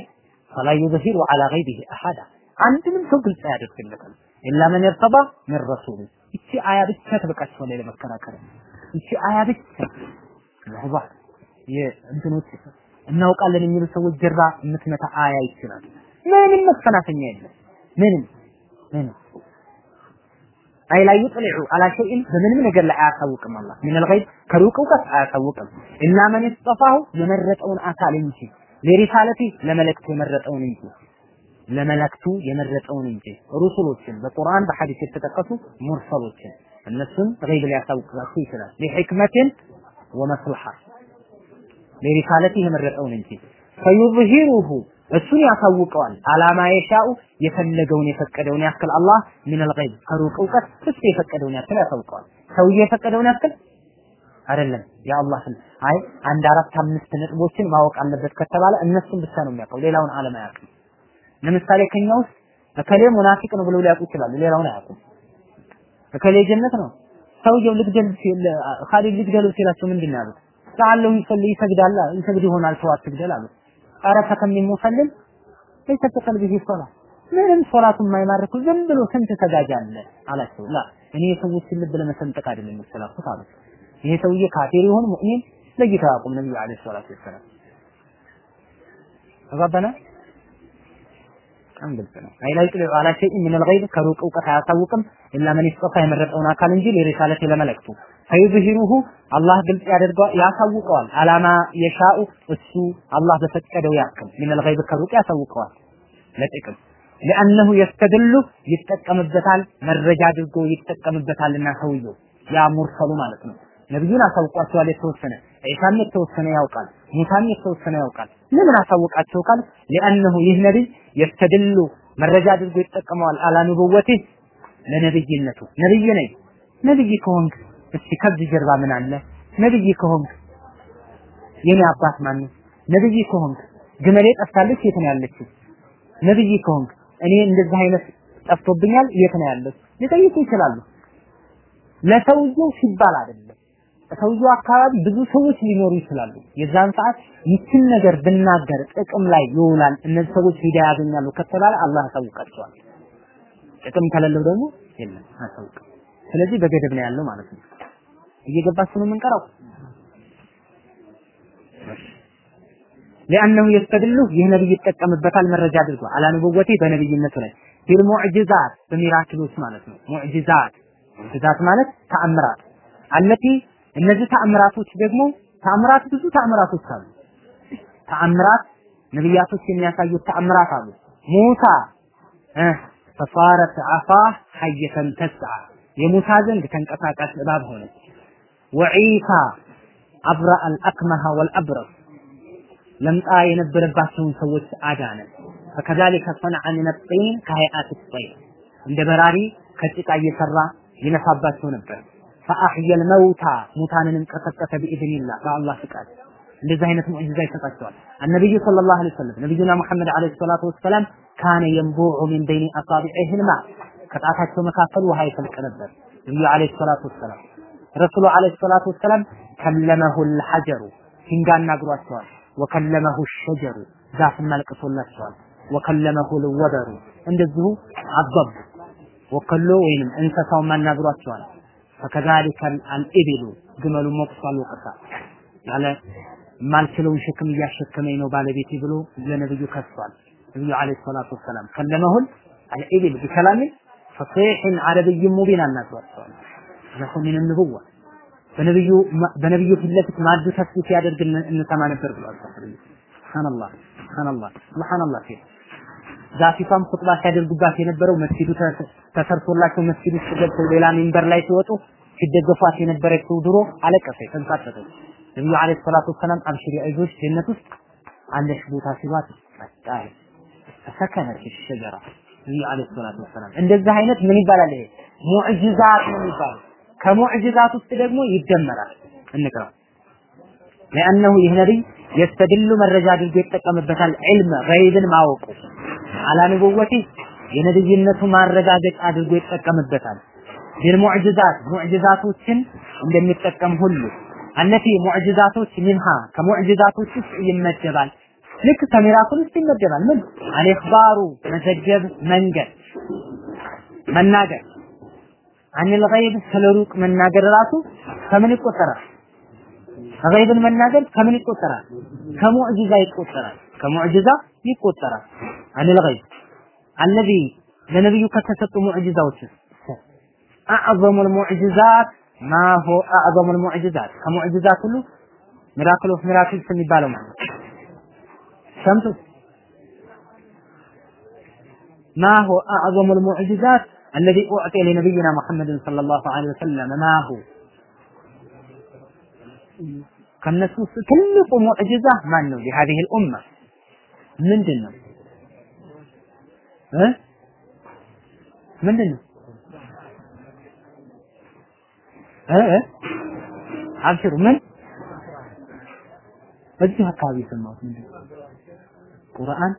ፈላ ዩዝሂሩ አላ ገይቢሂ አሐዳ አንድንም ሰው ግልጽ ያደርግለታል ኢላ መን ይርተባ ምን ረሱል እቺ አያ ብቻ ትበቃችኋለች ለመከራከር። እቺ አያ ብቻ ለህባ የእንትኖች እናውቃለን የሚሉ ሰዎች ጀርባ የምትመታ አያ ይችላል። ምንም መፈናፈኛ የለም። ምንም ምንም አይ ላይ ይጥልዑ አላ ሸይን በምንም ነገር ላይ አያሳውቅም። አላህ ምን ልገይብ ከሩቅ እውቀት አያሳውቅም። እና መን እስጠፋሁ የመረጠውን አካል እንጂ ለሪሳለቲ ለመለክቱ የመረጠውን እንጂ ለመለክቱ የመረጠውን እንጂ ሩሱሎችን በቁርአን በሐዲስ የተጠቀሱ ሙርሰሎችን እነሱም ገይብ ሊያሳውቅላቸው ይችላል። ለሕክመትን ወመስልሓ ለሪሳለቲ የመረጠውን እንጂ ፈዩዝሂሩሁ እሱን ያሳውቀዋል። አላማ የሻኡ የፈለገውን የፈቀደውን ያክል አላህ ሚነል ገይብ ከሩቅ እውቀት እሱ የፈቀደውን ያክል ያሳውቀዋል። ሰውዬ የፈቀደውን ያክል አይደለም የአላህን አይ አንድ አራት አምስት ነጥቦችን ማወቅ አለበት ከተባለ እነሱን ብቻ ነው የሚያውቀው፣ ሌላውን ዓለም አያውቅም። ለምሳሌ ከኛ ውስጥ እከሌ ሙናፊቅ ነው ብለው ሊያውቁ ይችላሉ፣ ሌላውን አያውቁም። እከሌ ጀነት ነው ሰውየው ልግደል ካሊድ ልግደሉ ሲላቸው ምንድን ነው ያሉት? ለአለው ይሰግዳል ይሰግድ ይሆናል ሰው አትግደል አሉት። ኧረ ፈከም ሙሰልም ለይሰ በቀልቢሂ ሶላ ምንም ሶላቱን የማይማርኩ ዝም ብሎ ስንት ሰጋጅ አላቸው። ላ እኔ የሰዎችን ልብ ለመሰንጠቅ አይደለም የምትሰላኩት አሉት። ይሄ ሰውዬ ካፊር ይሁን ሙእሚን ለይተው ያቁም ነብዩ አለይሂ ሰላቱ ወሰላም። ተባባና በጣም ግልጽ ነው። አይላ ይጥልዑ አላ ሸይእ ምን الغيب ከሩቅ እውቀት አያሳውቅም ኢላ መን ይስጠፋ የመረጠውን አካል እንጂ ለሪሳለት ለመለክቱ ፈዩዝሂሩሁ አላህ ግልጽ ያደርገዋል ያሳውቀዋል አላማ የሻኡ እሱ አላህ በፈቀደው ያክል ምን الغيب ከሩቅ ያሳውቀዋል ለጥቅም لأنه يستدل ይጠቀምበታል መረጃ አድርጎ ይጠቀምበታልና ሰውየው ያ ሙርሰሉ ማለት ነው ነብዩን አሳውቋቸዋል የተወሰነ ዒሳም የተወሰነ ያውቃል ሙታን የተወሰነ ያውቃል። ለምን አሳወቃቸው ካል ሊአነሁ ይህ ነብይ የስተድሉ መረጃ አድርጎ ይጠቀመዋል አላ ለነብይነቱ ነብይ ነኝ ነብይ ከሆንክ እስቲ ከዚህ ጀርባ ምን አለ? ነብይ ከሆንክ የኔ አባት ማን ነው? ነብይ ከሆንክ ግመሌ ጠፍታለች፣ የት ነው ያለችው? ነብይ ከሆንክ እኔ እንደዚህ አይነት ጠፍቶብኛል፣ የት ነው ያለችው? ሊጠይቁ ይችላሉ። ለሰውየው ሲባል አይደለም ሰውየው አካባቢ ብዙ ሰዎች ሊኖሩ ይችላሉ። የዛን ሰዓት ይችን ነገር ብናገር ጥቅም ላይ ይውላል፣ እነዚህ ሰዎች ሂዳ ያገኛሉ ከተባለ አላህ ያሳውቃቸዋል። ጥቅም ከሌለው ደግሞ የለም አያሳውቅም። ስለዚህ በገደብ ነው ያለው ማለት ነው። እየገባችሁ ነው የምንቀራው። ሊአነሁ የስተድሉ ይህ ነብይ ይጠቀምበታል መረጃ አድርጎ አላ ንቡወቴ በነብይነቱ ላይ ቢል ሙዕጅዛት በሚራክሎች ማለት ነው። ሙዕጅዛት ሙዕጅዛት ማለት ተአምራት አለቲ እነዚህ ተአምራቶች ደግሞ ተአምራት ብዙ ተአምራቶች አሉ። ተአምራት ነብያቶች የሚያሳዩት ተአምራት አሉ። ሙሳ ፈሳረት አፋህ ሐየተን ተስዓ የሙሳ ዘንግ ተንቀሳቃሽ እባብ ሆነች። ወዒሳ አብራ አልአክመሃ ወልአብረስ ለምጣ የነበረባቸውን ሰዎች አዳነ። ፈከዛሊከ ሰነዐ ሚነ ጢን ከሀይአት ጠይር እንደ በራሪ ከጭቃ እየሰራ ይነፋባቸው ነበር። ፈአሕየል መውታ ሙታንንም ቀሰቀሰ ቢኢዝኒላህ በአላህ ፍቃድ። እንደዚህ አይነት ሙዕጂዛ ይሰጣቸዋል። አነቢዩ ሰለላሁ ዐለይሂ ወሰለም ነቢዩና ሙሐመድ ዐለይሂ ሰላቱ ወሰላም ካነ የንቡዑ ሚን በይኒ አሳቢዒሂል ማ ከጣታቸው መካከል ውሃ ይፈልቅ ነበር። ነቢዩ ዐለይሂ ሰላቱ ወሰላም ረሱሉ ዐለይሂ ሰላቱ ወሰላም ከለመሁል ሐጀሩ ድንጋይ አናግሯቸዋል። ወከለመሁ ሸጀሩ ዛፍም አልቅሶላቸዋል። ወከለመሁ ልወበሩ እንደዚሁ አበብ ወከሎ ወይንም እንስሳውም አናግሯቸዋል። ፈከዛሊከ አልኢብሉ ግመሉ ሞቅሷል ወቅሳ ያለ ማልችለውን ሸክም እያሸከመኝ ነው ባለቤቴ ብሎ ለነብዩ ከሷል። ነብዩ አለይሂ ሰላቱ ወሰላም ከለመሁል አልኢብል ቢከላሚን ፈሲሕን አረብይ ሙቢን አናግሯቸዋል። ነሁ ሚን ንቡዋ በነብዩ በነብዩ ፊት ለፊት ማዱ ተፍሲር ሲያደርግ እንሰማ ነበር ብሏል። ሱብሃንአላህ ሱብሃንአላህ ሱብሃንአላህ ዛፊቷም ኹጥባ ሲያደርጉባት የነበረው መስጊዱ ተሰርቶላቸው መስጊድ ውስጥ ሌላ ሚንበር ላይ ሲወጡ ሲደገፏት የነበረችው ድሮ አለቀሰች፣ ተንሳፈፈች። ነብዩ አለይሂ ሰላቱ ወሰላም አብሽሪ አይዞሽ ጀነት ውስጥ አለሽ ቦታ ሲሏት መጣች። ተሰከነች ሸጀራ ነብዩ አለይሂ ሰላቱ ወሰላም እንደዚህ አይነት ምን ይባላል? ይሄ ሙዕጂዛት ነው የሚባለው። ከሙዕጂዛት ውስጥ ደግሞ ይደመራል። እንቅራው ለአነሁ ይህ ነቢይ የስተድሉ መረጃ አድርጎ ይጠቀምበታል። ዒልም ገይብን ማወቁ አላ ንቡወቲ የነብይነቱ ማረጋገጫ አድርጎ ይጠቀምበታል። ቢልሙዕጂዛት ሙዕጂዛቶችን እንደሚጠቀም ሁሉ አለቲ ሙዕጂዛቶች ሚንሃ ከሙዕጂዛቶች ውስጥ ይመደባል። ልክ ከሚራክል ውስጥ ይመደባል። ምን አልኢኽባሩ መዘገብ፣ መንገድ፣ መናገር አኒል ገይብ ስለ ሩቅ መናገር ራሱ ከምን ይቆጠራል? ገይብን መናገር ከምን ይቆጠራል? ከሙዕጂዛ ይቆጠራል። ከሙዕጂዛ ይቆጠራል። عن الغيب. الذي لنبيك تسط معجزاته أعظم المعجزات ما هو أعظم المعجزات؟ كمعجزات كله؟ مراكل وفي مراكل في بالو معنا شمتو ما هو أعظم المعجزات؟ الذي أعطي لنبينا محمد صلى الله عليه وسلم. ما هو؟ كم نسوس كل معجزة. ما لهذه الأمة. من دنم ها؟ من دنيا؟ ها ها؟ عبشر من؟ بدي ها قابي سماوات من دنيا؟ قرآن؟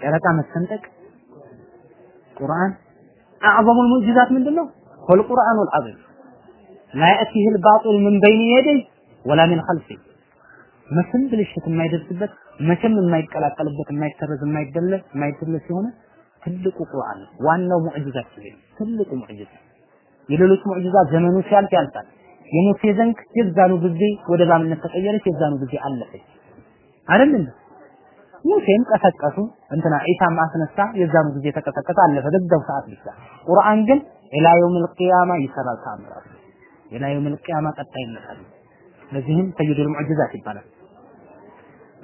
كرات عم السندك؟ قرآن؟ أعظم المعجزات من دنيا؟ هو القرآن العظيم لا يأتيه الباطل من بين يدي ولا من خلفي ما سنبلشت ما يدرس بك መቼም የማይቀላቀልበት የማይሰረዝ የማይደለስ የማይደለስ የሆነ ትልቁ ቁርአን ዋናው ሙዕጂዛት ይሄ ትልቁ ሙዕጂዛ የሌሎች ሙዕጂዛ ዘመኑ ሲያልፍ ያልፋል። የሙሴ ዘንግ የዛኑ ጊዜ ወደ ዛምነት ተቀየረች የዛኑ ጊዜ አለፈች። አይደል እንዴ? ሙሴም ቀሰቀሱ እንትና ዒሳም አስነሳ የዛኑ ጊዜ ተቀሰቀሰ አለፈ። በዛው ሰዓት ብቻ። ቁርአን ግን ኢላ የውመል ቂያማ ይሰራል ታምራት ኢላ የውመል ቂያማ ቀጣይነት አለ ለዚህም ሰይዱል ሙዕጂዛት ይባላል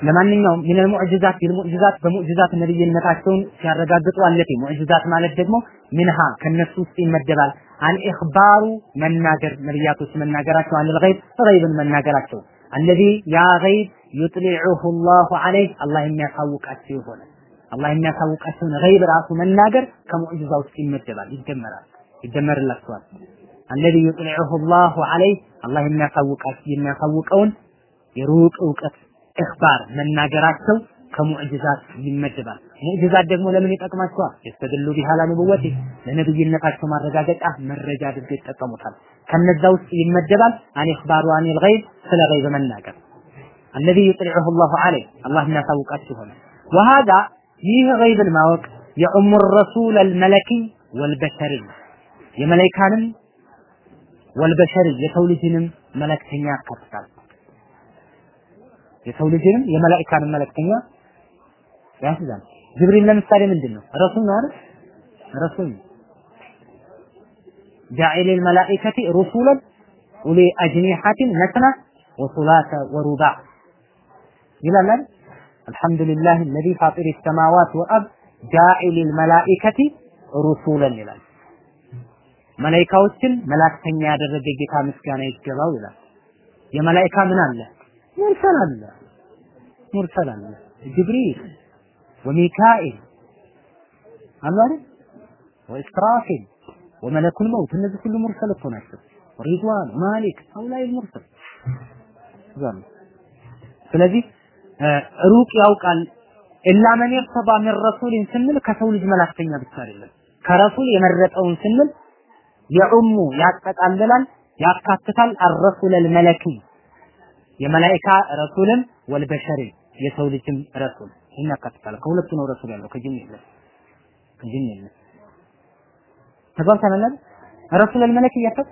ለማንኛውም ምን ሙዕጂዛት ቢልሙዕጂዛት በሙዕጂዛት ነብይነታቸውን ሲያረጋግጡ አለቴ ሙዕጂዛት ማለት ደግሞ ምንሃ ከነሱ ውስጥ ይመደባል። አልኢኽባሩ መናገር ነብያቶች መናገራቸው አን ልገይብ ገይብን መናገራቸው። አለዚ ያ ገይብ ዩጥሊዑሁ ላሁ ዐለይህ አላህ የሚያሳውቃቸው የሆነ አላህ የሚያሳውቃቸውን ገይብ ራሱ መናገር ከሙዕጂዛ ውስጥ ይመደባል ይደመራል ይደመርላቸዋል አለዚ ዩጥሊዑሁ ላሁ ዐለይህ አላህ የሚያሳውቃቸው የሚያሳውቀውን የሩቅ እውቀት እኽባር መናገራቸው ከሙዕጅዛት ይመደባል። ሙዕጅዛት ደግሞ ለምን ይጠቅማቸዋል? የስተድሉ ቢሃላ ንቡወቲ ለነብይነታቸው ማረጋገጫ መረጃ አድርገው ይጠቀሙታል። ከነዛ ውስጥ ይመደባል አን ኢኽባሩ አኒል ገይብ ስለ ገይብ መናገር አለዚ ዩጥሊዑሁ አላሁ ዐለይህ አላህ የሚያሳውቃችሁ ሆነ ወሃዳ ይህ ገይብን ማወቅ የዑሙ ረሱል አልመለኪ ወልበሸሪ የመላይካንም ወልበሸሪ የሰው ልጅንም መለክተኛ ያካትታል። የሰው ልጅንም የመላእካንም መለክተኛ ያስይዛል። ጅብሪል ለምሳሌ ምንድን ነው? ረሱል ነው አይደል? ረሱል ነው። ጃኢል الملائكة رسلا أولي أجنحة مثنى وثلاث ورباع ይላል አይደል? الحمد لله الذي فاطر السماوات والأرض جاعل الملائكة رسلا ይላል። መላኢካዎችን መላእክተኛ ያደረገ ጌታ ምስጋና ይገባው ይላል። የመላኢካ ምን አለ? ሙርሰል አለ። ሙርሰል አለ። ጅብሪል ወሚካኤል አሉ አይደል? ወኢስራፊል ወመለኩል መውት እነዚህ ሁሉ ሙርሰል እኮ ናቸው። ሪድዋን ማሊክ አውላይ ሙርሰል ዛም ስለዚህ ሩቅ ያውቃል ኢላ መን ይርተባ ሚን ረሱሊን ስንል ከሰው ልጅ መላእክተኛ ብቻ አይደለም ከረሱል የመረጠውን ስንል የዑሙ ያጠቃልላል ያካትታል አረሱል አልመለኪ የመላኢካ ረሱልም ወልበሸሪ የሰው ልጅም ረሱል ይህን ያካትታል ከሁለቱ ነው ረሱል ያለው ከጅን የለም ከጅን የለም። ተግባብተናል ረሱል አልመለኪ እያሰብ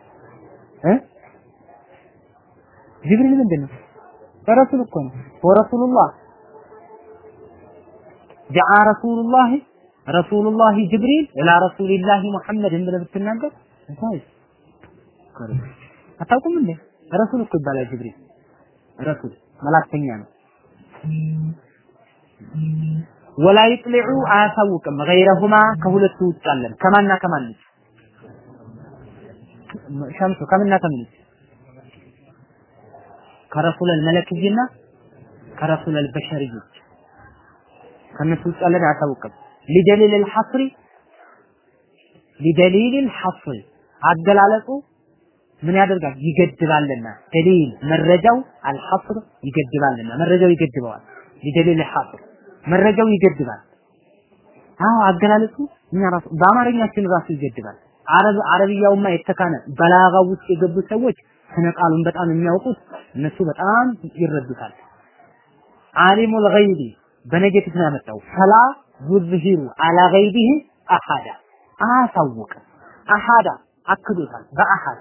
እ? ጅብሪል ምንድን ነው ረሱል እኮ ነው። ወረሱሉላህ ጀዓ ረሱሉላህ ረሱሉላህ ጅብሪል ኢላ ረሱሊላህ ሙሐመድ ብለህ ብትናገር እንታይስ አታውቁም እንዴ? ረሱል እኮ ይባላል ጅብሪል ረሱል መላክተኛ ነው። ወላ ይጥልዑ አያሳውቅም። ገይረሁማ ከሁለቱ ውጭ አለን ከማና ከማን ልጅ ሸምሱ ከምና ከምን ልጅ ከረሱል አልመለክይና ከረሱል አልበሸርይ ከነሱ ውጭ አለን አያሳውቅም። ሊደሊል አልሐስሪ ሊደሊል አልሐስሪ። አገላለጹ ምን ያደርጋል? ይገድባልና ደሊል መረጃው አልሐፍር ይገድባልና መረጃው ይገድበዋል። ሊደሊል ሐፍር መረጃው ይገድባል። አዎ አገላለጹ እኛ ራሱ በአማርኛችን ራሱ ይገድባል። አረብ አረብያውማ የተካነ በላጋው ውስጥ የገቡ ሰዎች ስነ ቃሉን በጣም የሚያውቁት እነሱ በጣም ይረዱታል። አሊሙል ገይቢ በነጌቲቭ ነው ያመጣው። ፈላ يظهر على غيبه أحدا አያሳውቅም። أحدا አክዶታል በ أحد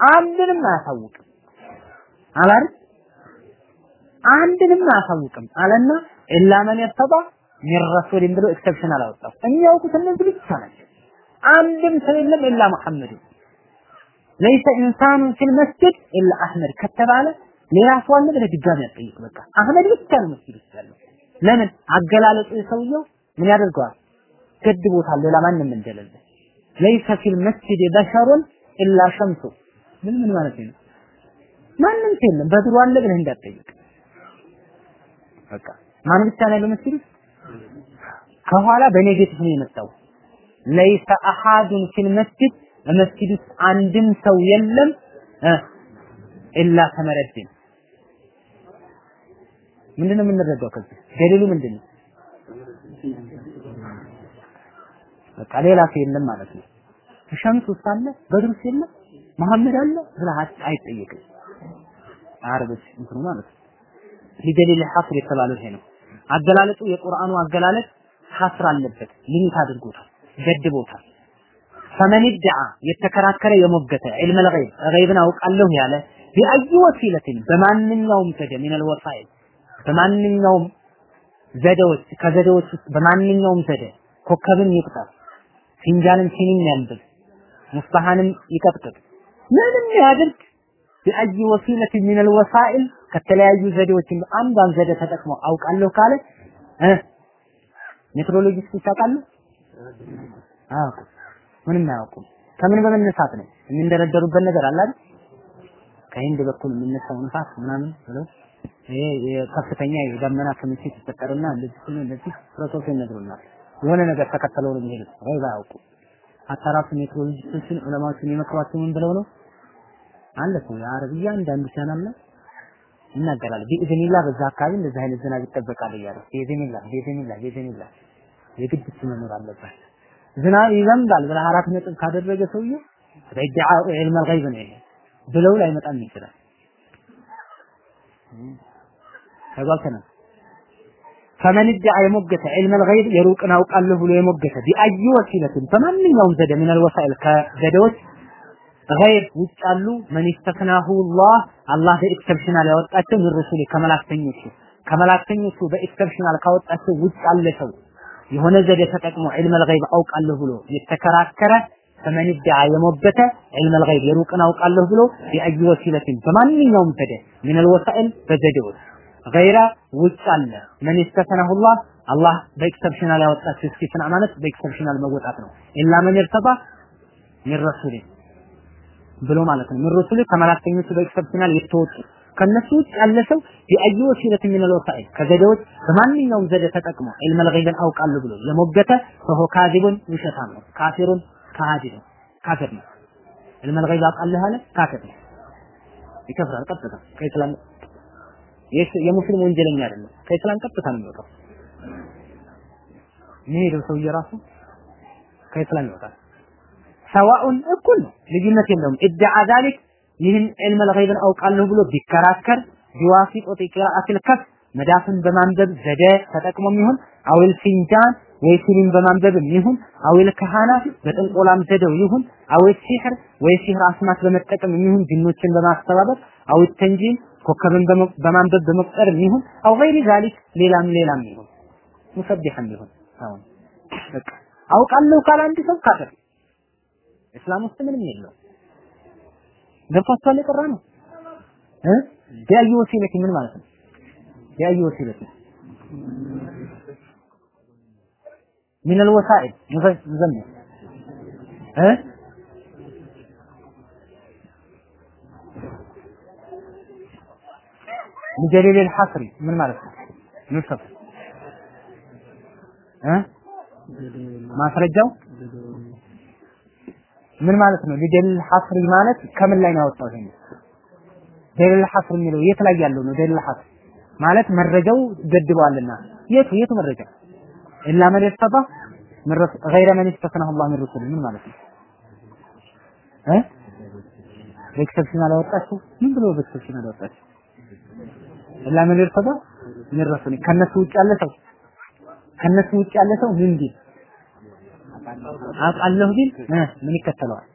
አንድንም አያሳውቅም። አላር አንድንም አያሳውቅም አለና إلا من ارتضى من رسول ብሎ exception አላወጣም። የሚያውቁት እነዚህ ብቻ ናቸው። አንድም ሰው የለም إلا محمد ليس إنسان في المسجد إلا أحمد ከተባለ ሌላ ሰው አለ ብለህ ድጋሚ አትጠይቅ። በቃ አህመድ ብቻ ነው መስጊድ ውስጥ ያለው። ለምን? አገላለጹ የሰውየው ምን ያደርገዋል? ገድቦታል። ሌላ ማንም እንደሌለ። ليس في المسجد بشر إلا ሸምሱ ምን ምን ማለት ነው? ማንም ሰው የለም። በድሮ አለ ብለህ እንዳትጠይቅ። በቃ ማን ብቻ ነው ያለው መስጊድ ከኋላ በ negative ነው የመጣው። ليس أحد في المسجد በመስጊድ ውስጥ አንድም ሰው የለም ኢላ ተመረድን። ምንድነው የምንረዳው ከዚህ? ደሊሉ ምንድነው? በቃ ሌላ ሰው የለም ማለት ነው። ሸምስ ውስጥ አለ በድር ውስጥ የለም መሐመድ አለ? ብለህ አይጠየቅም። አረቦች እንትኑ ማለት ነው። ሊደሊል ሐስር የተባለው ይሄ ነው። አገላለጡ የቁርአኑ አገላለጥ ሐስር አለበት። ሊሚት አድርጎታል። ገድቦታል። فمن ادعى የተከራከረ የሞገተ علم الغيب ገይብን አውቃለሁ ያለ بأي وسيلة በማንኛውም ዘዴ من الوسائل በማንኛውም ዘዴዎች ከዘዴዎች ውስጥ በማንኛውም ዘዴ ኮከብን ይቁጠር فنجان ን ሲኒም ያንብብ مسبحة ንም ይቀጥቅጥ ምንም ያድርግ? بأي وسيلة من الوسائل ከተለያዩ ዘዴዎች አንዷን ዘዴ ተጠቅሞ አውቃለሁ ካለ እ? meteorologist ይታወቃሉ አያውቁም ምንም አያውቁም። ከምን በመነሳት ነው? የሚንደረደሩበት ነገር አለ አይደል? ከህንድ በኩል የሚነሳው ንፋስ ምናምን ብለው ይሄ ከፍተኛ የደመና ክምችት ይፈጠርና እንደዚህ እንደዚህ process ይነግሩናል የሆነ ነገር ተከተለው ነው የሚሄዱት ወይ ባያውቁ አታራፍ meteorologist ኦችን ዑለማዎችን የመክሯቸው ምን ብለው ነው አለ እኮ የአረብያ አንዳንዱ ቻናል ይናገራል بإذن الله በዛ አካባቢ እንደዚህ አይነት ዝናብ ይጠበቃል እያለ بإذن الله بإذن الله بإذن الله የግድ መኖር አለበት ዝናብ ይዘንባል ብለህ አራት ነጥብ ካደረገ ሰውዬ በ ادعاء علم الغيب ነው ይሄ ብለው ላይመጣም ይችላል። ተጓልተናል። فمن ادعى የሞገተ علم الغيب የሩቅን አውቃለሁ ብሎ የሞገተ بأي وسيلة በማንኛውም ዘዴ من الوسائل ከዘዴዎች غير ውጭ من استثناه الله አላህ በ exceptional ያወጣቸው من رسله ከመላክተኞቹ ከመላክተኞቹ በ exceptional ካወጣቸው ውጭ ያለ ሰው የሆነ ዘዴ علم الغيب አውቃለሁ ብሎ የተከራከረ فمن ادعى የሞገተ علم الغيب የሩቅን አውቃለሁ ብሎ بأي وسيلة በማንኛውም ዘዴ من الوسائل በዘዴዎች غير ውጭ አለ من استثناه الله አላህ በ exceptional ያወጣቸው استثناء ማለት በ exceptional መወጣት ነው። إلا من ارتضى من ብሎ ማለት ነው። من رسله ከመላክተኞቹ በ exceptional የተወጡ ከነሱ ውጭ ያለ ሰው የአዩ ወሲለት ምን ወሳኢል ከዘዴዎች በማንኛውም ዘዴ ተጠቅሞ ዒልመል ገይብን አውቃለሁ ብሎ የሞገተ ፈሆ ካዚቡን ውሸታም ነው። ካፊሩን ከሃዲ ነው። ካፊር ነው። ዒልመል ገይብ አውቃለሁ አለ ካፊር ነው። ይከፍራል ቀጥታ ከኢስላም የሙስሊም ወንጀለኛ አይደለም። ከኢስላም ቀጥታ ነው የሚወጣው። የሚሄደው ሰውዬ ራሱ ከኢስላም ይወጣል። ሰዋኡን እኩል ልዩነት የለውም። ادعى ذلك ይህን علم الغيب ን አውቃለሁ ብሎ ቢከራከር بواسطة قراءة الكف መዳፍን በማንበብ ዘዴ ተጠቅሞም ይሁን أو الفنجان ወይ ሲኒን በማንበብም ይሁን أو الكهانة በጥንቆላም ዘዴው ይሁን أو السحر ወይ سحر አስማት በመጠቀም ይሁን ጅኖችን በማስተባበር አዊል ተንጂም ኮከብን በማንበብ በመቁጠር ይሁን አው ገይሪ ዛሊክ ሌላም ሌላም ይሁን ሙሰቢሐን ይሁን አሁን በቃ አውቃለሁ ካለ አንድ ሰው ካፍር እስላም ውስጥ ምንም የለው ገብቷችኋል የቀራ ነው እ ቢአዩ ወሲለት ምን ማለት ነው ቢአዩ ወሲለት من الوسائل مزمل ها لدليل الحصر من ማለት ነው ንሰፍ እ ማስረጃው ምን ማለት ነው ለደሊል ሐስሪ ማለት ከምን ላይ ነው ያወጣው ይሄን ደሊል ሐስር የሚለው የት ላይ ያለው ነው ደሊል ሐስር ማለት መረጃው ገድበዋልና የቱ የቱ መረጃ ኢላ መን ይስተፋ من رسول غير من استثناه الله من رسوله ምን ማለት ነው እ በኤክሰፕሽናል አወጣችሁ ምን ብሎ በኤክሰፕሽናል አወጣችሁ إلا من ارتضى من رسول ከነሱ ውጭ ያለ ሰው? ከነሱ ውጭ ያለ ሰው ምን ቢል? አውቃለሁ ቢል ምን ይከተለዋል?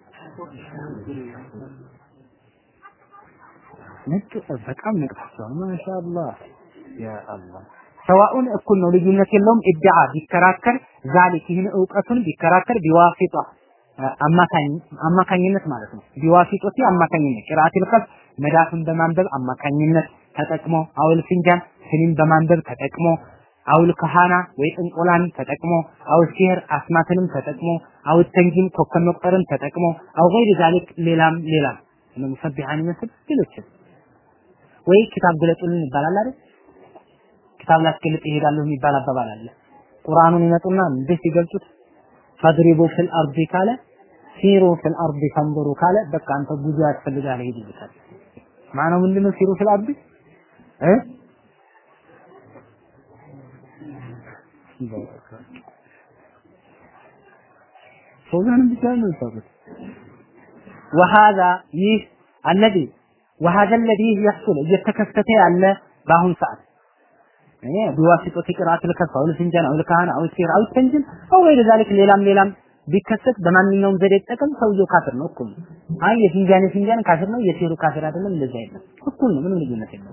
ነጭ በጣም ነቅታቸዋል ما شاء الله። ያ سواء እኩል ነው። ልዩነት የለውም። ادعى ቢከራከር ذلك ይህን እውቀቱን ቢከራከር بواسطة አማካኝ አማካኝነት ማለት ነው። بواسطة አማካኝነት። قراءة الكف መዳፍን በማንበብ አማካኝነት ተጠቅሞ أو الفنجان ስኒን በማንበብ ተጠቅሞ أو الكهانة ወይ ጥንቆላን ተጠቅሞ أو السحر አስማትንም ተጠቅሞ أو التنجيم ኮከብ መቁጠርን ተጠቅሞ أو غير ذلك ሌላም ሌላም እነ مسبحة ን ይመስል ሌሎችም። ወይ كتاب ግለጡልን ይባላል አይደል? كتاب ላስገልጥ ይሄዳለሁ የሚባል አባባል አለ። ቁርአኑን ይመጡና እንዴት ሲገልጹት? ፈድሪቡ ፊል አርዲ ካለ ሲሩ ፊል አርዲ ፈንظሩ ካለ በቃ አንተ ጉዞ ያስፈልጋል ሄድ ይልካል ማነው ምንድነው ሲሩ ፊል አርዲ እ ሶዛንም ብቻ ነው የታውቁት وهذا ይህ الذي وهذا الذي يحصل እየተከሰተ ያለ በአሁን ሰዓት እኔ ቢዋሲጦት ቅራአት ልከፋ አው ለፍንጃን አው ለካህና አው ሲር አው ተንጅል አው ወይ ذلك ሌላም ሌላም ቢከሰት በማንኛውም ዘዴ ጠቀም ሰውየው ካፍር ነው እኩል ነው። አይ የፍንጃን የፍንጃን ካፍር ነው የሲሩ ካፍር አይደለም እንደዛ አይደለም እኩል ነው ምንም ልዩነት የለም።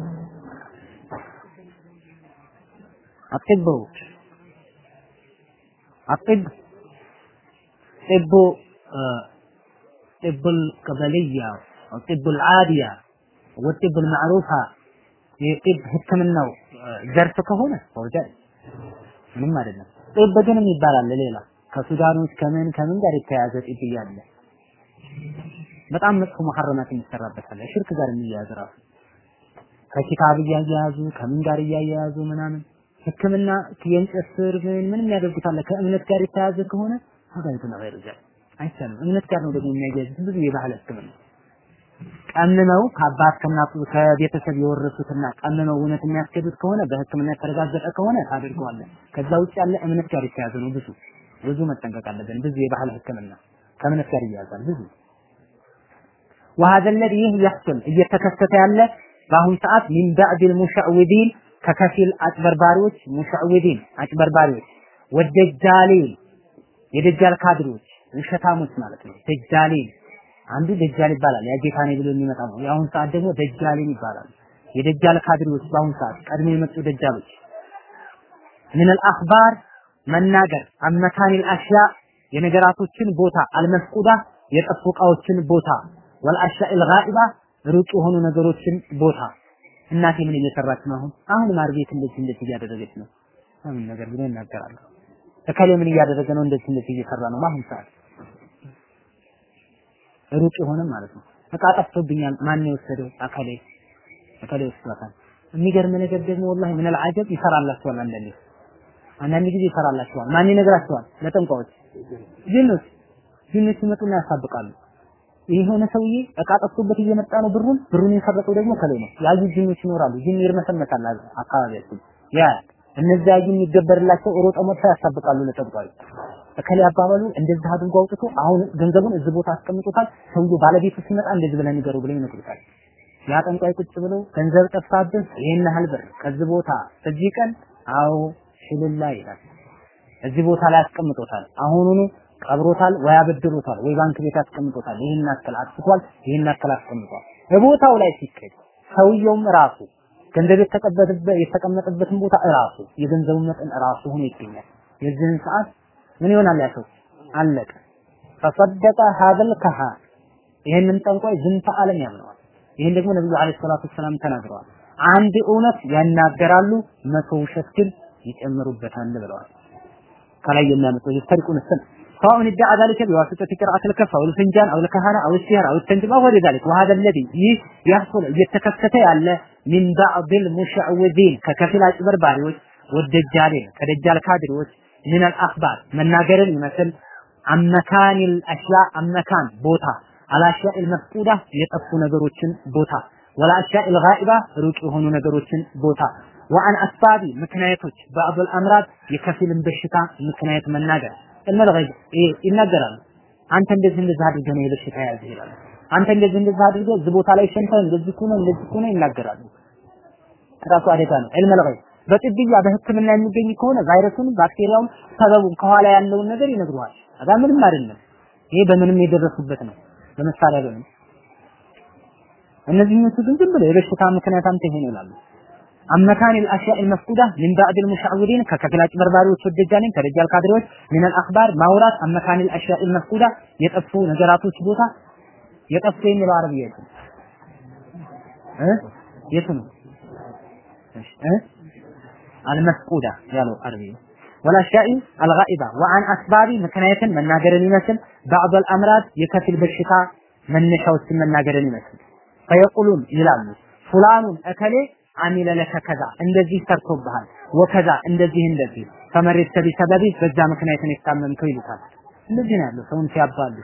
አጥቡ አጥብ ጥቡ طب القبلية والطب العادية والطب المعروفة የጢብ ህክምናው ዘርፍ ከሆነ ወርጃ ምንም አይደለም። ጢብ ግን ይባላል ሌላ ከሱዳኖች ከምን ከምን ጋር የተያያዘ ጢብ እያለ በጣም መጥፎ መሐረማት የሚሰራበት አለ። ሽርክ ጋር የሚያያዝ ራሱ ከኪታብ እያያያዙ ከምን ጋር እያያያዙ ምናምን ህክምና የእንጨት ስር ምን ምን የሚያደርጉት አለ። ከእምነት ጋር የተያያዘ ከሆነ ሀገሪቱ ነው ይርጃ አይቻልም። እምነት ጋር ነው ደግሞ የሚያያዝ ብዙ የባህል ህክምና ቀምመው ከአባት ከእናቱ ከቤተሰብ የወረሱትና ቀምመው እውነት የሚያስኬዱት ከሆነ በህክምና የተረጋገጠ ከሆነ ታደርገዋለህ። ከዛ ውጭ ያለ እምነት ጋር የተያዘ ነው። ብዙ ብዙ መጠንቀቅ አለብን። ብዙ የባህል ህክምና ከእምነት ጋር ይያዛል። ብዙ وهذا الذي يحصل እየተከሰተ ያለ በአሁን ሰዓት ሚን ባዕድ المشعوذين ከከፊል አጭበርባሪዎች ሙሸዕውዲን አጭበርባሪዎች ወደጃሊን የደጃል ካድሬዎች ውሸታሞች ማለት ነው። ደጃሊን አንዱ ደጃል ይባላል። ያ ጌታ ነኝ ብሎ የሚመጣ ነው። የአሁን ሰዓት ደግሞ ደጃሊን ይባላል። የደጃል ካድሬዎች በአሁን ሰዓት ቀድሞ የመጡ ደጃሎች ምን አልአኽባር መናገር አመካኒል አሽያ የነገራቶችን ቦታ አልመፍቁዳ የጠፉ እቃዎችን ቦታ ወልአሽያኢል ጋኢባ ሩቅ የሆኑ ነገሮችን ቦታ እናቴ ምን እየሰራች ነው አሁን? አሁን ማር እንደዚህ እንደዚህ እያደረገች ነው። ምን ነገር ብሎ ይናገራሉ እከሌ ምን እያደረገ ነው? እንደዚህ እንደዚህ እየሰራ ነው በአሁን ሰዓት። ሩቅ የሆነ ማለት ነው። እቃ ጠፍቶብኛል። ማን የወሰደው? አከሌ እከሌ ወስዷታል። የሚገርም ነገር ደግሞ ወላሂ ምን አልዓጀብ! ይሰራላችኋል አንዳንዴ። አንዳንድ ጊዜ ይሰራላችኋል። ማን ይነግራችኋል? ለጠንቋዎች ጅኖች ጅኖች ይመጡና ያሳብቃሉ የሆነ ሰውዬ እቃ ጠፍቶበት እየመጣ ነው ብሩን? ብሩን የሰረቀው ደግሞ ከላይ ነው። ያዩ ጅኖች ይኖራሉ። ጅን ይርመሰመሳል አካባቢያችን። ያ እነዚያ ጅን የሚገበርላቸው ሮጠው መጥተው ያሳብቃሉ ለጠንቋዩ እከሌ አባባሉ እንደዚህ አድርጎ አውጥቶ አሁን ገንዘቡን እዚህ ቦታ አስቀምጦታል። ሰውዬው ባለቤቱ ሲመጣ እንደዚህ ብለን ንገሩ ብለው ይነግሩታል። ያ ጠንቋይ ቁጭ ብለው ገንዘብ ጠፋብህ ይሄን ያህል ብር ከዚህ ቦታ እዚህ ቀን? አዎ ሽልላ ይላል። እዚህ ቦታ ላይ አስቀምጦታል። አሁኑኑ ቀብሮታል ወይ አበድሮታል ወይ ባንክ ቤት አስቀምጦታል? ይህን ያክል አጥፍቷል ይህን ያክል አስቀምጧል። በቦታው ላይ ሲከድ ሰውየውም ራሱ ገንዘብ የተቀመጠበትን ቦታ እራሱ የገንዘቡ መጠን እራሱ ሆኖ ይገኛል። የዚህን ሰዓት ምን ይሆናል ያ ሰው አለቀ። ፈሰደቀ ሀዘል ከሃ ይህንን ጠንቋይ ዝንተ ዓለም ያምነዋል። ይህን ደግሞ ነብዩ አለይሂ ሰላቱ ወሰላም ተናግረዋል። አንድ እውነት ያናገራሉ መቶ ውሸት ግን ይጨምሩበታል ብለዋል። ከላይ የሚያመጣው ይስተሪቁን ስን سواء ادعى ذلك بواسطة قراءة الكفة أو الفنجان أو الكهنة أو السهر أو التنجم أو ذلك. وهذا الذي يحصل يتكسكت على من بعض المشعوذين ككفلة البرباريوس والدجالين كدجال كادريوس من الأخبار. من ناقر مثل عن مكان الأشياء عن مكان بوتا. على أشياء المفقودة يطفو نقروتشن بوتا. ولا أشياء الغائبة روك هون نقروتشن بوتا. ወአን አስባቢ ምክንያቶች ባዕዱል አምራት የከፊልን በሽታ ምክንያት መናገር እነልገይ ይናገራሉ። አንተ እንደዚህ እንደዚህ አድርገህ ነው የበሽታ ያዝ ይላሉ። አንተ እንደዚህ እንደዚህ አድርገህ እዚህ ቦታ ላይ ሸንተህ እንደዚህ እኮ እንደዚህ እኮ ይናገራሉ። ራሱ አደጋ ነው። እልመልገይ በጥድያ በህክምና የሚገኝ ከሆነ ቫይረሱን ባክቴሪያውን ሰበቡን ከኋላ ያለውን ነገር ይነግሩሃል። አዳ ምንም አይደለም። ይሄ በምንም የደረሱበት ነው። በመሳሪያ በምን እነዚህኞቹ ግን ዝም ብለው የበሽታ ምክንያት አንተ ይሆን ይላሉ። አመካን الاشياء المفقوده من بعض المشعوذين ከከፊላጭ በርባሪዎች ወደጃልን ከደጃል ካድሬዎች من الاخبار ማውራት አመካን الاشياء المفقوده የጠፉ ነገራቶች ቦታ የጠፉ የሚለው አረብያ የቱ እ የቱ ነው እ المفقوده ያለው አረብያ والاشياء الغائبه وعن اسباب ምክንያትን መናገርን ይመስል بعض الامراض የከፊል በሽታ መነሻዎችን መናገርን ይመስል فيقولون ይላሉ ፉላኑን እከሌ አሚለ ለከ ከዛ እንደዚህ ሰርቶብሃል ወከዛ እንደዚህ እንደዚህ ፈመሬት ቢሰበቢ በዛ ምክንያት ነው የታመምከው ይሉታል። እንደዚህ ነው ያለው ሰውን ሲያባሉ።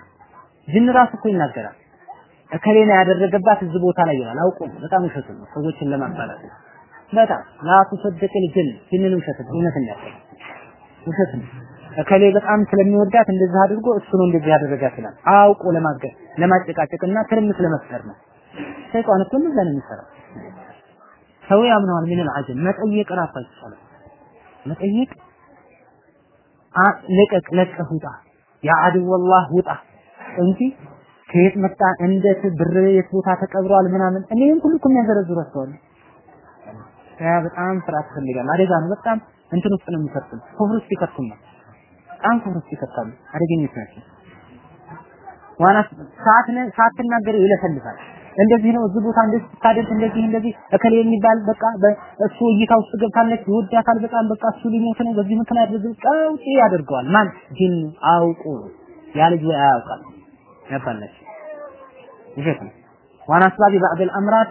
ጅን ራሱ እኮ ይናገራል። እከሌ ነው ያደረገባት እዚህ ቦታ ላይ ይላል። አውቆ በጣም ውሸት ነው ሰዎችን ለማባላት በጣም ላቱ ሰደቀ ልጅን ጅንን ውሸት ነው እውነት እንዳለ ውሸት ነው። እከሌ በጣም ስለሚወዳት እንደዚህ አድርጎ እሱ ነው እንደዚህ ያደረጋት ይላል። አውቆ ለማገር ለማጨቃጨቅና ትርምስ ለመፍጠር ነው። ሰይጣን እኮ እንደዛ ነው የሚሰራው። ሰው ያምነዋል። ምን አልዓጀብ መጠየቅ ራሱ አይቻልም። መጠየቅ ልቀቅ፣ ለቀህ ውጣ፣ ያ ውጣ እንጂ ከየት መጣ እንዴት ብር የት ቦታ ተቀብሯል ምናምን እኔም ሁሉ እኮ የሚያዘረዝሯቸዋል። ያ በጣም ፍርሃት ይፈልጋል። አደጋ ነው። በጣም እንትን ውስጥ ነው የሚከቱን፣ ኩፍር ውስጥ ይከቱና በጣም ኩፍር ውስጥ ይከታሉ። አደገኞች ናቸው። ዋና ሳትናገር ይለፈልፋል። እንደዚህ ነው እዚህ ቦታ እንደዚህ ስታደርግ እንደዚህ እንደዚህ እከሌ የሚባል በቃ እሱ እይታ ውስጥ ገብታለች ይወዳታል በጣም በቃ እሱ ሊሞት ነው በዚህ ምክንያት በዚህ ቀውጢ ያደርገዋል። ማን? ጂን አውቁ ያ ልጅ አያውቃል ውሸት ነው። ዋና አስባቢ ባዕድ አልአምራት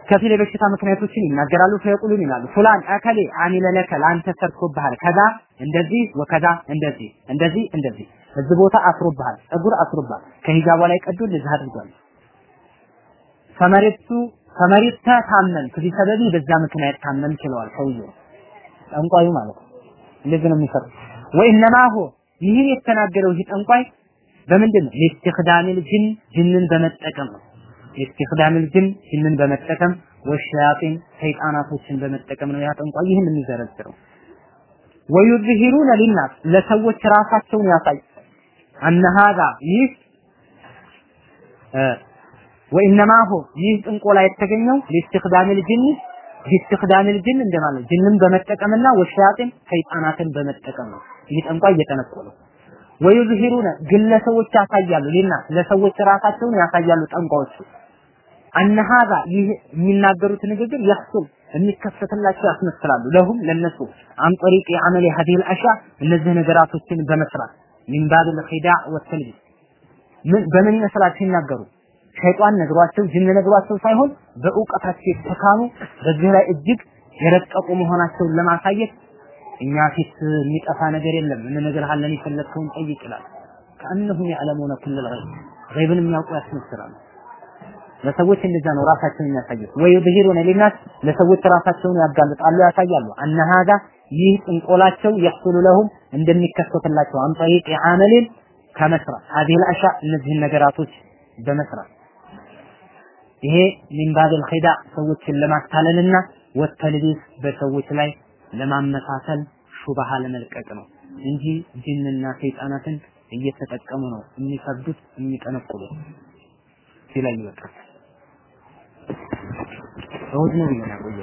ከፊል የበሽታ ምክንያቶችን ይናገራሉ ፈየቁሉን ይላሉ። ፉላን አከሌ አሚለ ለከ ለአንተ ሰርቶብሃል ከዛ እንደዚህ ወከዛ እንደዚህ እንደዚህ እንደዚህ እዚህ ቦታ አስሮብሃል ጸጉር አስሮብሃል ከሂጃቧ ላይ ቀዶ እንደዚህ አድርጓል ፈመሪቱ ፈመሪታ ታመም ከቢሰበቢ በዛ ምክንያት ታመም ችለዋል ሰውየው ጠንቋዩ ማለት እንደዚህ ነው የሚሰራው። ወኢነማ ሁ ይህን የተናገረው ይህ ጠንቋይ በምንድን ነው? ሊስትክዳሚል ጅን ጅንን በመጠቀም ነው። ሊስትክዳሚል ጅን ጅንን በመጠቀም ወሸያጢን ሰይጣናቶችን በመጠቀም ነው ያ ጠንቋይ ይህን የሚዘረዝረው። ወዩዝሂሩነ ሊናስ ለሰዎች ራሳቸውን ያሳይ አነ ይህ ወኢነማ ሆ ይህ ጥንቆላ የተገኘው ሊስትክዳሚል ጅን ሊስትክዳሚል ጅን እንደማለት ጅንን በመጠቀምና ወሸያጢን ሰይጣናትን በመጠቀም ነው። ይህ ጠንቋይ እየጠነቆለው ወይዝሂሩነ ግለሰቦች ያሳያሉ። ሊና ለሰዎች ራሳቸውን ያሳያሉ ጠንቋዎቹ አነሃዛ ይህ የሚናገሩት ንግግር ያህሱል የሚከሰትላቸው ያስመስላሉ። ለሁም ለነሱ አንጠሪቅ የአመል ሀዲል አሻ እነዚህ ነገራቶችን በመስራት ሚንባብ ልኺዳ ወተልቢስ በምን ይመስላል ሲናገሩ ሸይጣን ነግሯቸው ጅን ነግሯቸው ሳይሆን በእውቀታቸው የተካኑ በዚህ ላይ እጅግ የረቀቁ መሆናቸውን ለማሳየት እኛ ፊት የሚጠፋ ነገር የለም። እንነግርሃለን የፈለግከውን ጠይቅ ይላል። ከአነሁም ያዕለሙነ ኩል ልገይብ ገይብን የሚያውቁ ያስመስላሉ። ለሰዎች እንደዛ ነው ራሳቸውን የሚያሳዩት። ወይ ብሂሩነ ሊናስ ለሰዎች ራሳቸውን ያጋልጣሉ ያሳያሉ። አነ ይህ ጥንቆላቸው የሕሱሉ ለሁም እንደሚከሰትላቸው። አንጠሪቅ የዓመልን ከመስራት። ሀዲህ ልአሻ እነዚህን ነገራቶች በመስራት ይሄ ሚን ባብል ኺዳዕ ሰዎችን ለማታለልና ወተልቢስ በሰዎች ላይ ለማመሳሰል ሹባሃ ለመልቀቅ ነው እንጂ ጅንና ሰይጣናትን እየተጠቀሙ ነው የሚከብዱት የሚጠነቁሉት ሲላይ ይበቃል እሁድ ነው ብዬ